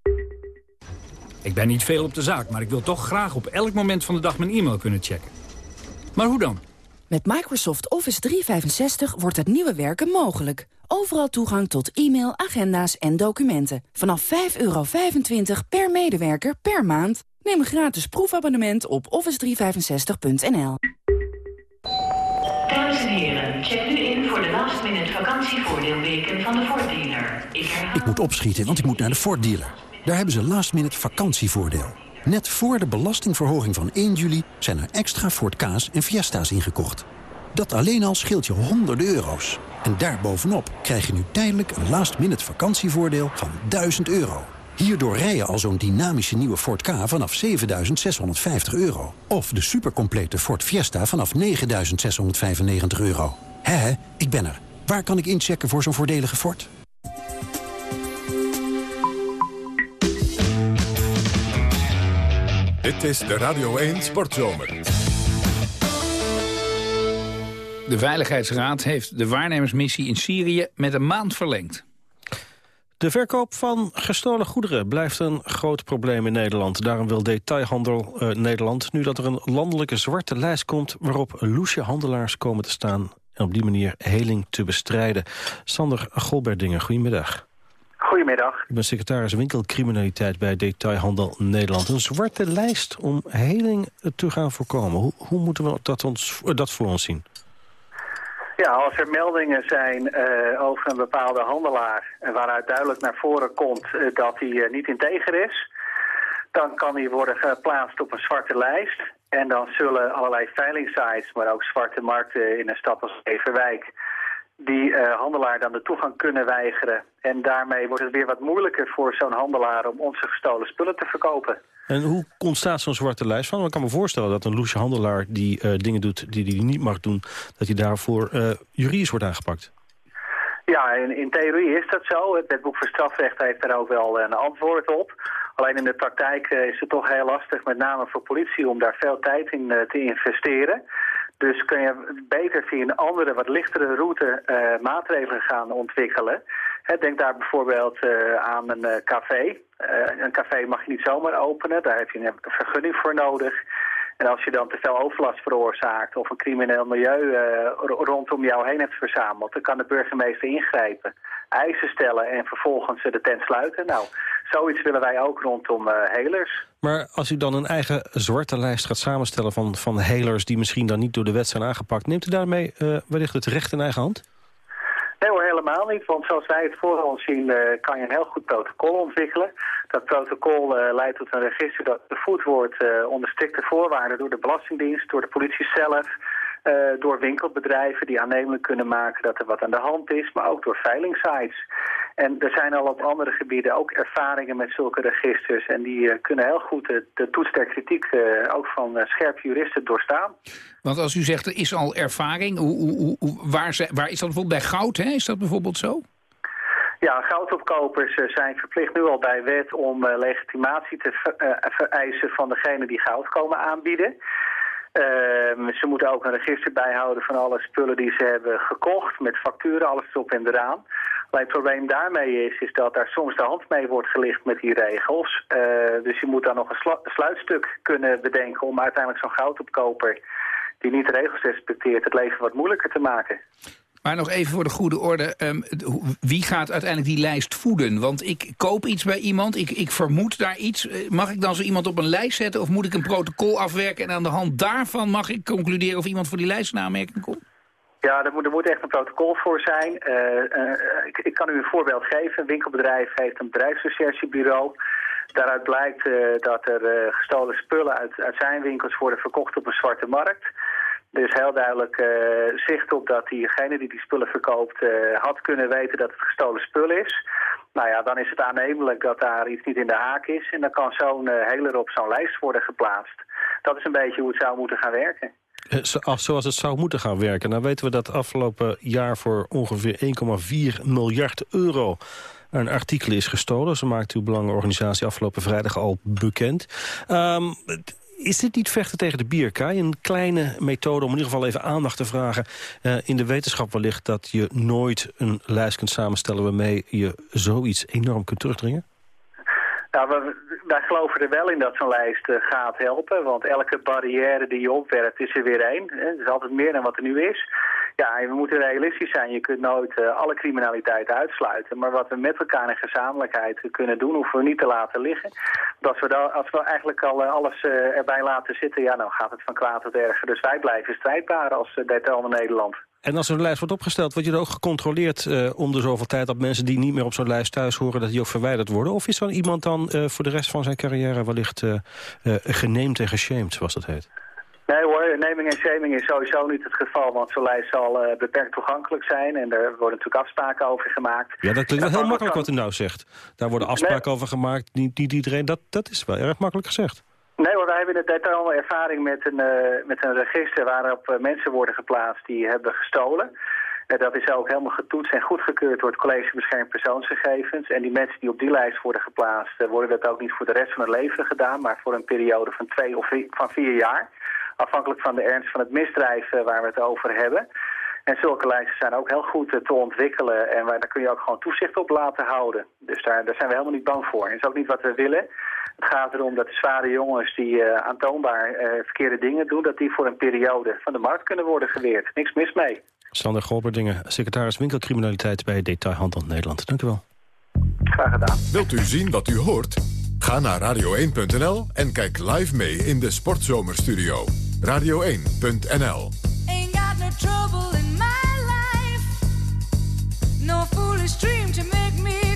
Ik ben niet veel op de zaak, maar ik wil toch graag op elk moment van de dag mijn e-mail kunnen checken. Maar hoe dan? Met Microsoft Office 365 wordt het nieuwe werken mogelijk. Overal toegang tot e-mail, agenda's en documenten. Vanaf 5,25 per medewerker per maand. Neem een gratis proefabonnement op office365.nl. Dames en heren, check nu in voor de last minute vakantievoordeelweken van de Ford dealer. Ik herhaal... Ik moet opschieten, want ik moet naar de Ford dealer. Daar hebben ze last minute vakantievoordeel. Net voor de belastingverhoging van 1 juli zijn er extra Ford Ka's en Fiesta's ingekocht. Dat alleen al scheelt je honderden euro's. En daarbovenop krijg je nu tijdelijk een last-minute vakantievoordeel van 1000 euro. Hierdoor rij je al zo'n dynamische nieuwe Ford K vanaf 7.650 euro. Of de supercomplete Ford Fiesta vanaf 9.695 euro. Hé, ik ben er. Waar kan ik inchecken voor zo'n voordelige Ford? Dit is de Radio 1 Sportzomer. De Veiligheidsraad heeft de waarnemersmissie in Syrië met een maand verlengd. De verkoop van gestolen goederen blijft een groot probleem in Nederland. Daarom wil Detailhandel uh, Nederland nu dat er een landelijke zwarte lijst komt... waarop loesje handelaars komen te staan en op die manier heling te bestrijden. Sander Golberdingen, goedemiddag. Goedemiddag. Ik ben secretaris winkelcriminaliteit bij Detailhandel Nederland. Een zwarte lijst om heling te gaan voorkomen. Hoe, hoe moeten we dat, ons, dat voor ons zien? Ja, als er meldingen zijn uh, over een bepaalde handelaar... waaruit duidelijk naar voren komt uh, dat hij uh, niet integer is... dan kan hij worden geplaatst op een zwarte lijst. En dan zullen allerlei veilingsites, maar ook zwarte markten in een stad als Everwijk die uh, handelaar dan de toegang kunnen weigeren. En daarmee wordt het weer wat moeilijker voor zo'n handelaar om onze gestolen spullen te verkopen. En hoe ontstaat zo'n zwarte lijst van? Ik kan me voorstellen dat een loesje handelaar die uh, dingen doet die hij niet mag doen... dat hij daarvoor uh, juridisch wordt aangepakt. Ja, in, in, theorie is dat zo. Het wetboek voor strafrecht heeft daar ook wel een antwoord op. Alleen in de praktijk is het toch heel lastig, met name voor politie, om daar veel tijd in te investeren. Dus kun je beter via een andere, wat lichtere route uh, maatregelen gaan ontwikkelen. denk daar bijvoorbeeld uh, aan een uh, café. een café mag je niet zomaar openen, daar heb je een vergunning voor nodig. En als je dan te veel overlast veroorzaakt of een crimineel milieu rondom jou heen hebt verzameld... dan kan de burgemeester ingrijpen, eisen stellen en vervolgens de tent sluiten. Nou, zoiets willen wij ook rondom helers. Maar als u dan een eigen zwarte lijst gaat samenstellen van, van helers... die misschien dan niet door de wet zijn aangepakt... neemt u daarmee uh, wellicht het recht in eigen hand? Nee hoor, helemaal niet. Want zoals wij het voor ons zien, uh, kan je een heel goed protocol ontwikkelen. Dat protocol uh, leidt tot een register dat gevoerd wordt onder strikte voorwaarden... door de Belastingdienst, door de politie zelf... Uh, door winkelbedrijven die aannemelijk kunnen maken dat er wat aan de hand is, maar ook door veilingsites. En er zijn al op andere gebieden ook ervaringen met zulke registers en die uh, kunnen heel goed de, de toets der kritiek uh, ook van scherpe juristen doorstaan. Want als u zegt er is al ervaring, hoe, hoe, hoe, waar, waar is dat bijvoorbeeld bij goud? Hè? Is dat bijvoorbeeld zo? Ja, goudopkopers zijn verplicht nu al bij wet om legitimatie te vereisen van degene die goud komen aanbieden. Uh, ze moeten ook een register bijhouden van alle spullen die ze hebben gekocht, met facturen, alles erop en eraan. Alleen het probleem daarmee is, is dat daar soms de hand mee wordt gelicht met die regels. Uh, dus je moet dan nog een sluitstuk kunnen bedenken om uiteindelijk zo'n goudopkoper die niet regels respecteert, het leven wat moeilijker te maken. Maar nog even voor de goede orde, um, wie gaat uiteindelijk die lijst voeden? Want ik koop iets bij iemand, ik, ik vermoed daar iets. Eh, mag ik dan zo iemand op een lijst zetten of moet ik een protocol afwerken... en aan de hand daarvan mag ik concluderen of iemand voor die lijst in aanmerking komt? Ja, er moet, er moet echt een protocol voor zijn. Uh, uh, ik, ik, kan u een voorbeeld geven. Een winkelbedrijf heeft een bedrijfsrecherchebureau. Daaruit blijkt dat er gestolen spullen uit, uit zijn winkels worden verkocht op een zwarte markt. Er is heel duidelijk uh, zicht op dat diegene die die spullen verkoopt... Uh, had kunnen weten dat het gestolen spul is. Nou ja, dan is het aannemelijk dat daar iets niet in de haak is... en dan kan zo'n uh, heler op zo'n lijst worden geplaatst. Dat is een beetje hoe het zou moeten gaan werken. Zoals het zou moeten gaan werken. Nou weten we dat afgelopen jaar voor ongeveer 1,4 miljard euro een artikel is gestolen. Zo maakt uw belangenorganisatie afgelopen vrijdag al bekend. Um, is dit niet vechten tegen de bierkaai? Een kleine methode om in ieder geval even aandacht te vragen... Uh, in de wetenschap wellicht dat je nooit een lijst kunt samenstellen... waarmee je zoiets enorm kunt terugdringen? Nou, we, wij geloven er wel in dat zo'n lijst uh, gaat helpen. Want elke barrière die je opwerpt is er weer één. Het is altijd meer dan wat er nu is. Ja, we moeten realistisch zijn. Je kunt nooit uh, alle criminaliteit uitsluiten. Maar wat we met elkaar in gezamenlijkheid kunnen doen, hoeven we niet te laten liggen. Als we, dan, als we eigenlijk al uh, alles uh, erbij laten zitten, ja, dan gaat het van kwaad tot erger. Dus wij blijven strijdbaar als uh, Nederland. En als zo'n lijst wordt opgesteld, wordt je er ook gecontroleerd om de zoveel tijd... dat mensen die niet meer op zo'n lijst thuis horen, dat die ook verwijderd worden? Of is dan iemand dan voor de rest van zijn carrière wellicht geneemd en geshamed, zoals dat heet? Nee hoor, naming en shaming is sowieso niet het geval, want zo'n lijst zal uh, beperkt toegankelijk zijn en er worden natuurlijk afspraken over gemaakt. Ja, dat klinkt wel heel makkelijk wat u nou zegt. Daar worden afspraken over gemaakt, niet, niet iedereen, dat, dat is wel erg makkelijk gezegd. Nee hoor, wij hebben in de tijd allemaal ervaring met een, uh, met een register waarop uh, mensen worden geplaatst die hebben gestolen. Uh, dat is ook helemaal getoetst en goedgekeurd door het College Beschermd Persoonsgegevens. En die mensen die op die lijst worden geplaatst, worden dat ook niet voor de rest van hun leven gedaan, maar voor een periode van twee of vier, van vier jaar. Afhankelijk van de ernst van het misdrijf waar we het over hebben. En zulke lijsten zijn ook heel goed te ontwikkelen en waar, daar kun je ook gewoon toezicht op laten houden. Dus daar, daar zijn we helemaal niet bang voor. En dat is ook niet wat we willen. Het gaat erom dat de zware jongens die uh, aantoonbaar uh, verkeerde dingen doen... dat die voor een periode van de markt kunnen worden geweerd. Niks mis mee. Sander Golberdingen, secretaris winkelcriminaliteit bij Detailhandel Nederland. Dank u wel. Graag gedaan. Wilt u zien wat u hoort? Ga naar radio1.nl en kijk live mee in de Sportzomerstudio. Radio1.nl Ain't got no trouble in my life. No foolish dream to make me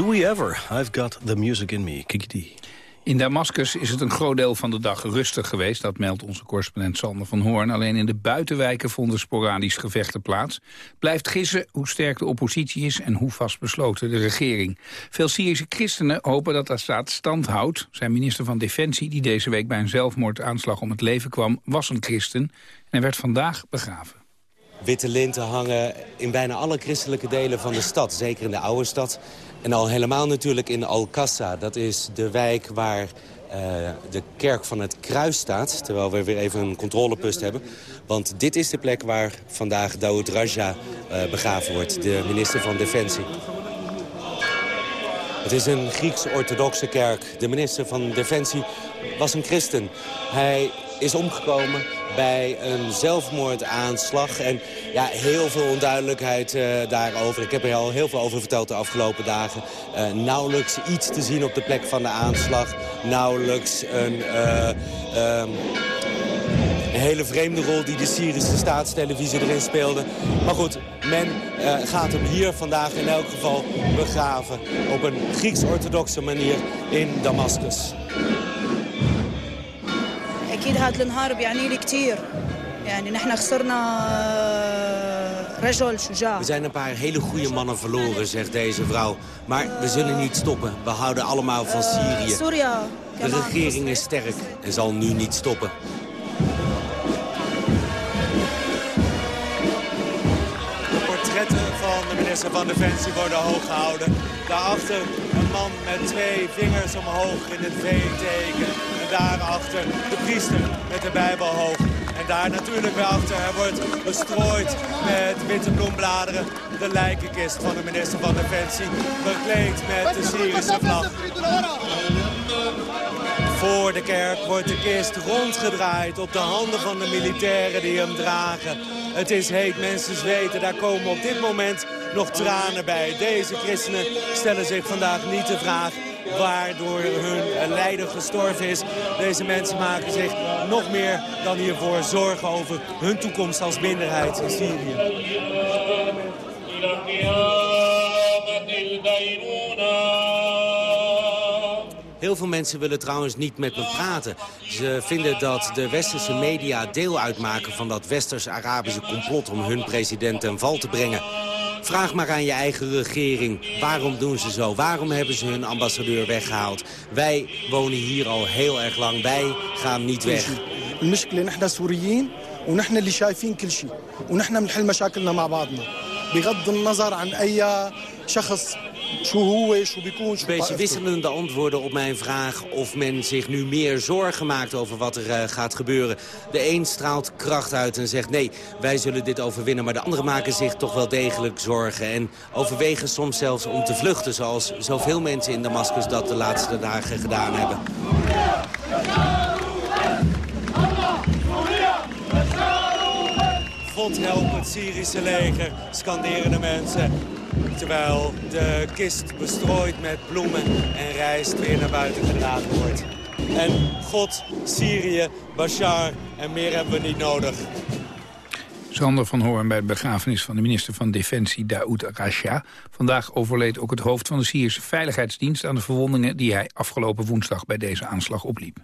do we ever? I've got the music in me. Kiki In Damascus is het een groot deel van de dag rustig geweest. Dat meldt onze correspondent Sander van Hoorn. Alleen in de buitenwijken vonden sporadisch gevechten plaats. Blijft gissen hoe sterk de oppositie is en hoe vastbesloten de regering. Veel Syrische christenen hopen dat Assad stand houdt. Zijn minister van Defensie, die deze week bij een zelfmoordaanslag om het leven kwam... was een christen en hij werd vandaag begraven. Witte linten hangen in bijna alle christelijke delen van de stad. Zeker in de oude stad. En al helemaal natuurlijk in Al-Qassa. Dat is de wijk waar uh, de kerk van het kruis staat. Terwijl we weer even een controlepust hebben. Want dit is de plek waar vandaag Daoud Raja uh, begraven wordt. De minister van Defensie. Het is een Grieks-orthodoxe kerk. De minister van Defensie was een christen. Hij is omgekomen bij een zelfmoordaanslag. En ja, heel veel onduidelijkheid uh, daarover. Ik heb er al heel veel over verteld de afgelopen dagen. Uh, nauwelijks iets te zien op de plek van de aanslag. Nauwelijks een... Uh, um, een hele vreemde rol die de Syrische staatstelevisie erin speelde. Maar goed, men gaat hem hier vandaag in elk geval begraven. Op een Grieks-orthodoxe manier in Damascus. اكيد هذا النهار بيعني لي كثير يعني نحن خسرنا رجل شجاع We zijn een paar hele goede mannen verloren, zegt deze vrouw. Maar we zullen niet stoppen. We houden allemaal van Syrië. سوريا De regering is sterk en zal nu niet stoppen. De portretten van de minister van Defensie worden hoog gehouden. Daarachter een man met twee vingers omhoog in het V-teken. Daarachter de priester met de Bijbel hoog. En daar natuurlijk weer achter, hij wordt bestrooid met witte bloembladeren. De lijkenkist van de minister van Defensie, bekleed met de Syrische vlag. Voor de kerk wordt de kist rondgedraaid op de handen van de militairen die hem dragen. Het is heet, mensen zweten. Daar komen op dit moment nog tranen bij. Deze christenen stellen zich vandaag niet de vraag waardoor hun leider gestorven is. Deze mensen maken zich nog meer dan hiervoor zorgen over hun toekomst als minderheid in Syrië. Heel veel mensen willen trouwens niet met me praten. Ze vinden dat de westerse media deel uitmaken van dat westers-Arabische complot... om hun president ten val te brengen. Vraag maar aan je eigen regering. Waarom doen ze zo? Waarom hebben ze hun ambassadeur weggehaald? Wij wonen hier al heel erg lang. Wij gaan niet weg. المشكلة نحن سوريين ونحن اللي شايفين كل شيء ونحن بنحل مشاكلنا مع بعضنا بغض النظر عن أي شخص شو هو شو بيكون شو Beetje طائفته. wisselende antwoorden op mijn vraag of men zich nu meer zorgen maakt over wat er eh, gaat gebeuren. De een straalt kracht uit en zegt nee, wij zullen dit overwinnen. Maar de anderen maken zich toch wel degelijk zorgen. En overwegen soms zelfs om te vluchten zoals zoveel mensen in Damascus dat de laatste dagen gedaan hebben. God help het Syrische leger, scanderen de mensen. Terwijl de kist bestrooid met bloemen en rijst weer naar buiten gedragen wordt. En God, Syrië, Bashar en meer hebben we niet nodig. Sander van Hoorn bij de begrafenis van de minister van Defensie Daoud Rasha. Vandaag overleed ook het hoofd van de Syrische Veiligheidsdienst... aan de verwondingen die hij afgelopen woensdag bij deze aanslag opliep.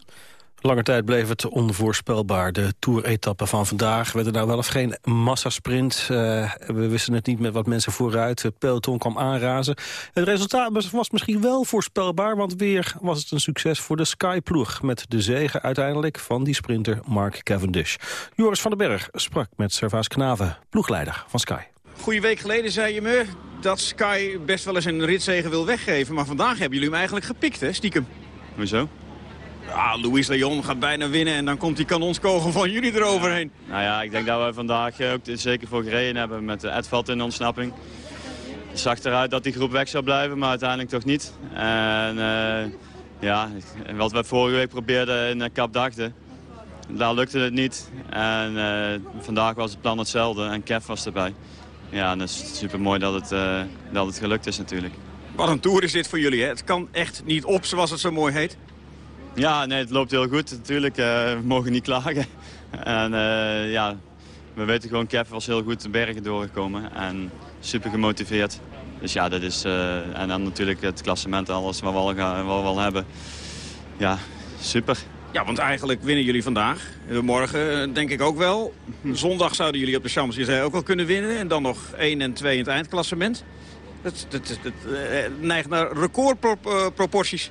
Lange tijd bleef het onvoorspelbaar. De Tour-etappe van vandaag werd er nou wel of geen massasprint. Uh, we wisten het niet met wat mensen vooruit. Het peloton kwam aanrazen. Het resultaat was misschien wel voorspelbaar... want weer was het een succes voor de Sky-ploeg... met de zegen uiteindelijk van die sprinter Mark Cavendish. Joris van den Berg sprak met Servaas Knaven, ploegleider van Sky. Goeie week geleden zei je me dat Sky best wel eens een ritzegen wil weggeven. Maar vandaag hebben jullie hem eigenlijk gepikt, hè, stiekem. Hoezo? Ja, Luis Leon gaat bijna winnen en dan komt die kanonskogel van jullie eroverheen. Nou ja, ik denk dat we vandaag ook er zeker voor gereden hebben met Edveld in de ontsnapping. Het zag eruit dat die groep weg zou blijven, maar uiteindelijk toch niet. En uh, ja, wat we vorige week probeerden in Kap Dachten, daar lukte het niet. En uh, vandaag was het plan hetzelfde en Kev was erbij. Ja, en het is super mooi dat het, uh, dat het gelukt is natuurlijk. Wat een tour is dit voor jullie, hè? Het kan echt niet op, zoals het zo mooi heet. Ja, nee, het loopt heel goed. Natuurlijk, uh, we mogen niet klagen. En uh, ja, we weten gewoon, Kev was heel goed de bergen doorgekomen. En super gemotiveerd. Dus ja, dat is... eh, en dan natuurlijk het klassement en alles wat we al, gaan, wat we al hebben. Ja, super. Ja, want eigenlijk winnen jullie vandaag. Eh, Morgen eh, denk ik ook wel. Zondag zouden jullie op de Champs-Élysées ook wel kunnen winnen. En dan nog 1 en 2 in het eindklassement. Dat, dat, dat, dat eh, neigt naar recordproporties.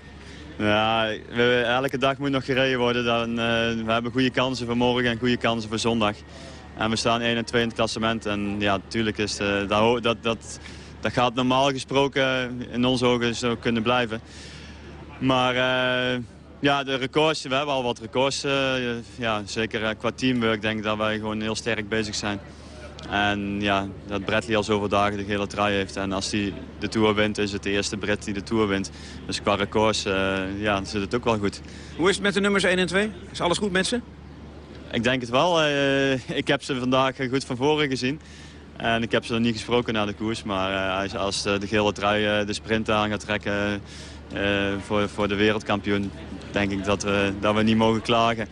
Ja, we, elke dag moet nog gereden worden. Dan, eh, we hebben goede kansen voor morgen en goede kansen voor zondag. En we staan 1 en 2 in het klassement. En ja, natuurlijk is eh, dat, dat, dat, dat gaat normaal gesproken in onze ogen zo kunnen blijven. Maar eh, ja, de records, we hebben al wat records. ja, zeker qua teamwork denk ik dat wij gewoon heel sterk bezig zijn. En ja, dat Bradley al zoveel dagen de gele trui heeft. En als hij de Tour wint, is het de eerste Brit die de Tour wint. Dus qua records, eh, ja, zit het ook wel goed. Hoe is het met de nummers 1 en 2? Is alles goed met ze? Ik denk het wel. eh, <laughs> ik heb ze vandaag goed van voren gezien. En ik heb ze nog niet gesproken na de koers. Maar eh, als- de, gele trui eh, de sprint aan gaat trekken eh, voor, voor de wereldkampioen... denk ik dat we, dat we niet mogen klagen.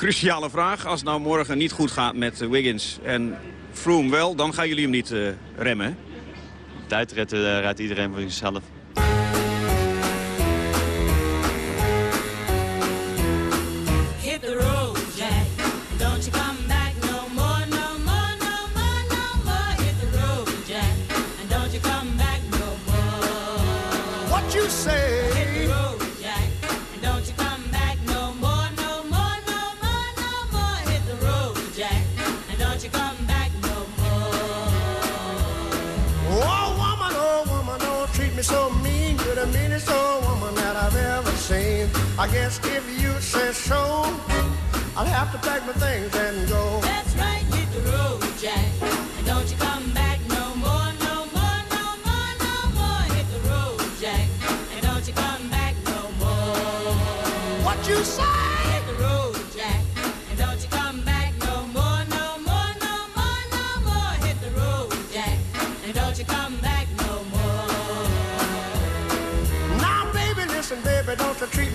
Cruciale vraag. Als het nou morgen niet goed gaat met eh, Wiggins en Froome wel... dan gaan jullie hem niet eh, remmen? Tijdritten eh, rijdt iedereen voor zichzelf. Me so mean. You're the meanest old woman that I've ever seen. I guess if you say so, I'll have to pack my things and go. That's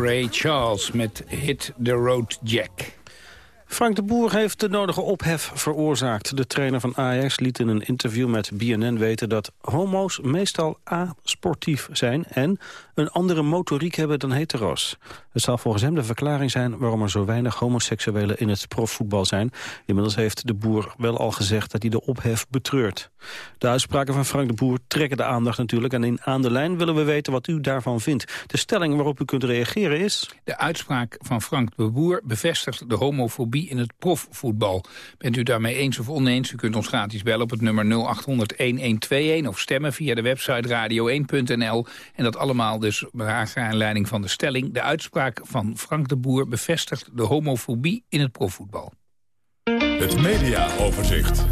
Ray Charles met Hit the Road Jack. Frank de Boer heeft de nodige ophef veroorzaakt. De trainer van Ajax liet in een interview met BNN weten dat homo's meestal asportief zijn en een andere motoriek hebben dan hetero's. Het zal volgens hem de verklaring zijn waarom er zo weinig homoseksuelen in het profvoetbal zijn. Inmiddels heeft de Boer wel al gezegd dat hij de ophef betreurt. De uitspraken van Frank de Boer trekken de aandacht natuurlijk en in Aan de Lijn willen we weten wat u daarvan vindt. De stelling waarop u kunt reageren is... De uitspraak van Frank de Boer bevestigt de homofobie in het profvoetbal. Bent u daarmee eens of oneens? U kunt ons gratis bellen op het nummer 0800-1121... of stemmen via de website radio1.nl. En dat allemaal dus naar aanleiding van de stelling. De uitspraak van Frank de Boer bevestigt de homofobie in het profvoetbal. Het mediaoverzicht.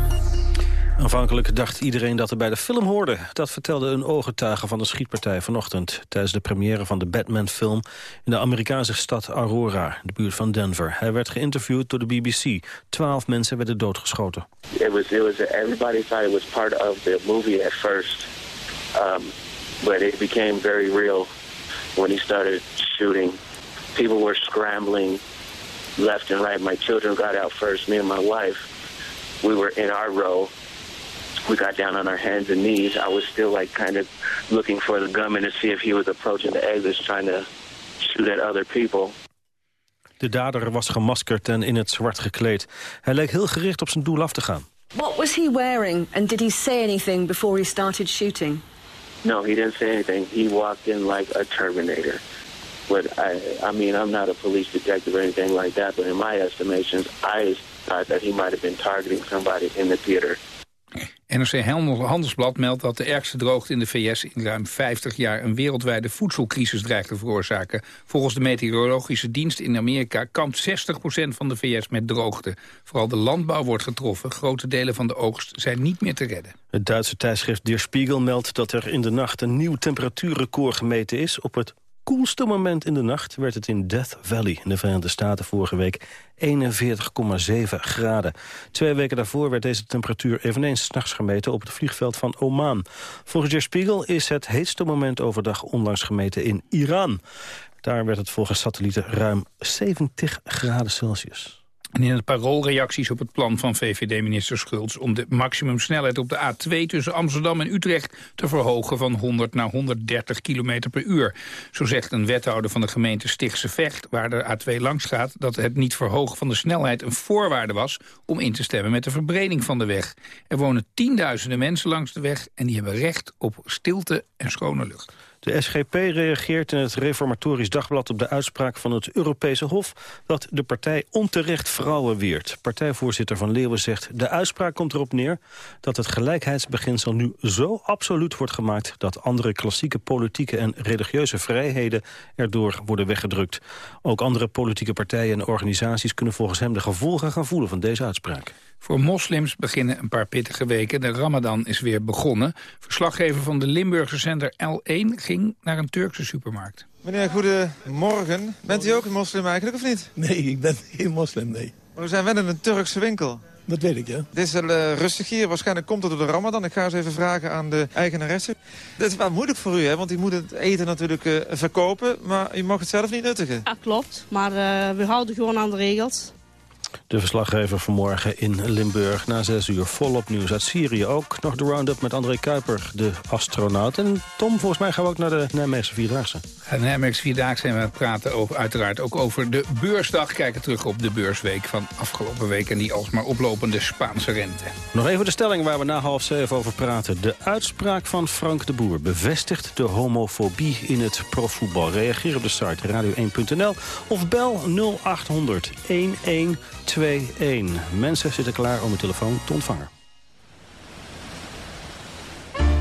Aanvankelijk dacht iedereen dat er bij de film hoorde. Dat vertelde een ooggetuige van de schietpartij vanochtend... tijdens de première van de Batman-film in de Amerikaanse stad Aurora, de buurt van Denver. Hij werd geïnterviewd door de BBC. Twaalf mensen werden doodgeschoten. It was, it was, everybody thought it was part of the movie at first. Um, but it became very real when he started shooting. People were scrambling left and right. My children got out first, me and my wife. We were in our row. We got down on our hands and knees. I was still like kind of looking for the gunman to see if he was approaching the exits trying to shoot at other people. De dader was gemaskerd en in het zwart gekleed. Hij leek heel gericht op zijn doel af te gaan. What was he wearing, and did he say anything before he started shooting? No, he didn't say anything. He walked in like a Terminator. But I, I mean, I'm not a police detective or anything like that. But in my estimations, I thought that he might have been targeting somebody in the theater. NRC Handelsblad meldt dat de ergste droogte in de VS in ruim 50 jaar een wereldwijde voedselcrisis dreigt te veroorzaken. Volgens de meteorologische dienst in Amerika kampt 60% van de VS met droogte. Vooral de landbouw wordt getroffen. Grote delen van de oogst zijn niet meer te redden. Het Duitse tijdschrift Der Spiegel meldt dat er in de nacht een nieuw temperatuurrecord gemeten is op het koelste moment in de nacht werd het in Death Valley in de Verenigde Staten vorige week 41,7 graden. Twee weken daarvoor werd deze temperatuur eveneens s'nachts gemeten op het vliegveld van Oman. Volgens Der Spiegel is het heetste moment overdag onlangs gemeten in Iran. Daar werd het volgens satellieten ruim 70 graden Celsius. En in het parool reacties op het plan van VVD-minister Schultz... om de maximumsnelheid op de A2 tussen Amsterdam en Utrecht... te verhogen van 100 naar 130 km per uur. Zo zegt een wethouder van de gemeente Stichtse Vecht... waar de A2 langs gaat, dat het niet verhogen van de snelheid... een voorwaarde was om in te stemmen met de verbreding van de weg. Er wonen tienduizenden mensen langs de weg... en die hebben recht op stilte en schone lucht. De SGP reageert in het Reformatorisch Dagblad op de uitspraak van het Europese Hof dat de partij onterecht vrouwen weert. Partijvoorzitter Van Leeuwen zegt de uitspraak komt erop neer dat het gelijkheidsbeginsel nu zo absoluut wordt gemaakt dat andere klassieke politieke en religieuze vrijheden erdoor worden weggedrukt. Ook andere politieke partijen en organisaties kunnen volgens hem de gevolgen gaan voelen van deze uitspraak. Voor moslims beginnen een paar pittige weken. De ramadan is weer begonnen. Verslaggever van de Limburgse zender L1 ging naar een Turkse supermarkt. Meneer, goedemorgen. Bent u ook een moslim eigenlijk, of niet? Nee, ik ben geen moslim, nee. Maar we zijn wel in een Turkse winkel. Dat weet ik, ja. Het is wel uh, rustig hier. Waarschijnlijk komt het door de ramadan. Ik ga eens even vragen aan de eigenaresse. Dit is wel moeilijk voor u, hè? Want u moet het eten natuurlijk uh, verkopen. Maar u mag het zelf niet nuttigen. Ja, klopt. Maar uh, we houden gewoon aan de regels. De verslaggever vanmorgen in Limburg na zes uur volop nieuws uit Syrië. Ook nog de round-up met André Kuiper, de astronaut. En Tom, volgens mij gaan we ook naar de Nijmeegse Vierdaagse. De Nijmeegse Vierdaagse en we praten over, uiteraard ook over de beursdag. Kijken terug op de beursweek van afgelopen week... en die alsmaar oplopende Spaanse rente. Nog even de stelling waar we na half zeven over praten. De uitspraak van Frank de Boer bevestigt de homofobie in het profvoetbal. Reageer op de site radio1.nl of bel 0800 11. 2-1. Mensen zitten klaar om een telefoon te ontvangen.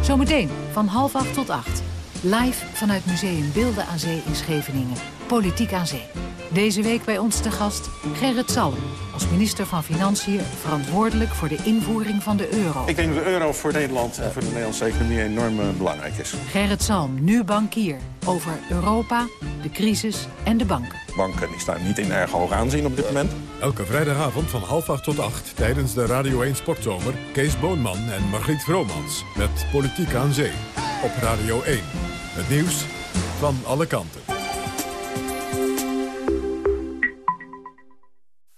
Zometeen van half acht tot acht. Live vanuit Museum Beelden aan Zee in Scheveningen. Politiek aan Zee. Deze week bij ons te gast Gerrit Salm. Als minister van Financiën verantwoordelijk voor de invoering van de euro. Ik denk dat de euro voor Nederland en voor de Nederlandse economie enorm uh, belangrijk is. Gerrit Salm, nu bankier. Over Europa, de crisis en de banken. Banken die staan niet in erg hoog aanzien op dit moment. Elke vrijdagavond van half acht tot acht tijdens de Radio 1 Sportzomer... Kees Boonman en Margriet Vromans met Politiek aan Zee. Op Radio 1. Het nieuws van alle kanten.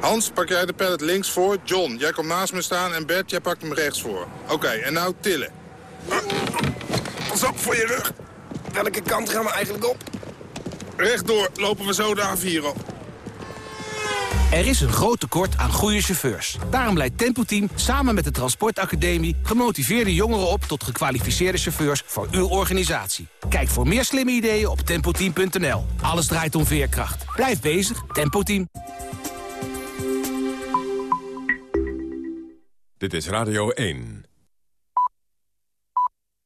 Hans, pak jij de pallet links voor. John, jij komt naast me staan. En Bert, jij pakt hem rechts voor. Oké, en nou tillen. Pas op voor je rug. Welke kant gaan we eigenlijk op? Rechtdoor lopen we zo de A4 op. Er is een groot tekort aan goede chauffeurs. Daarom leidt Tempo Team samen met de Transportacademie... gemotiveerde jongeren op tot gekwalificeerde chauffeurs voor uw organisatie. Kijk voor meer slimme ideeën op tempoteam.nl. Alles draait om veerkracht. Blijf bezig, Tempo Team. Dit is Radio 1.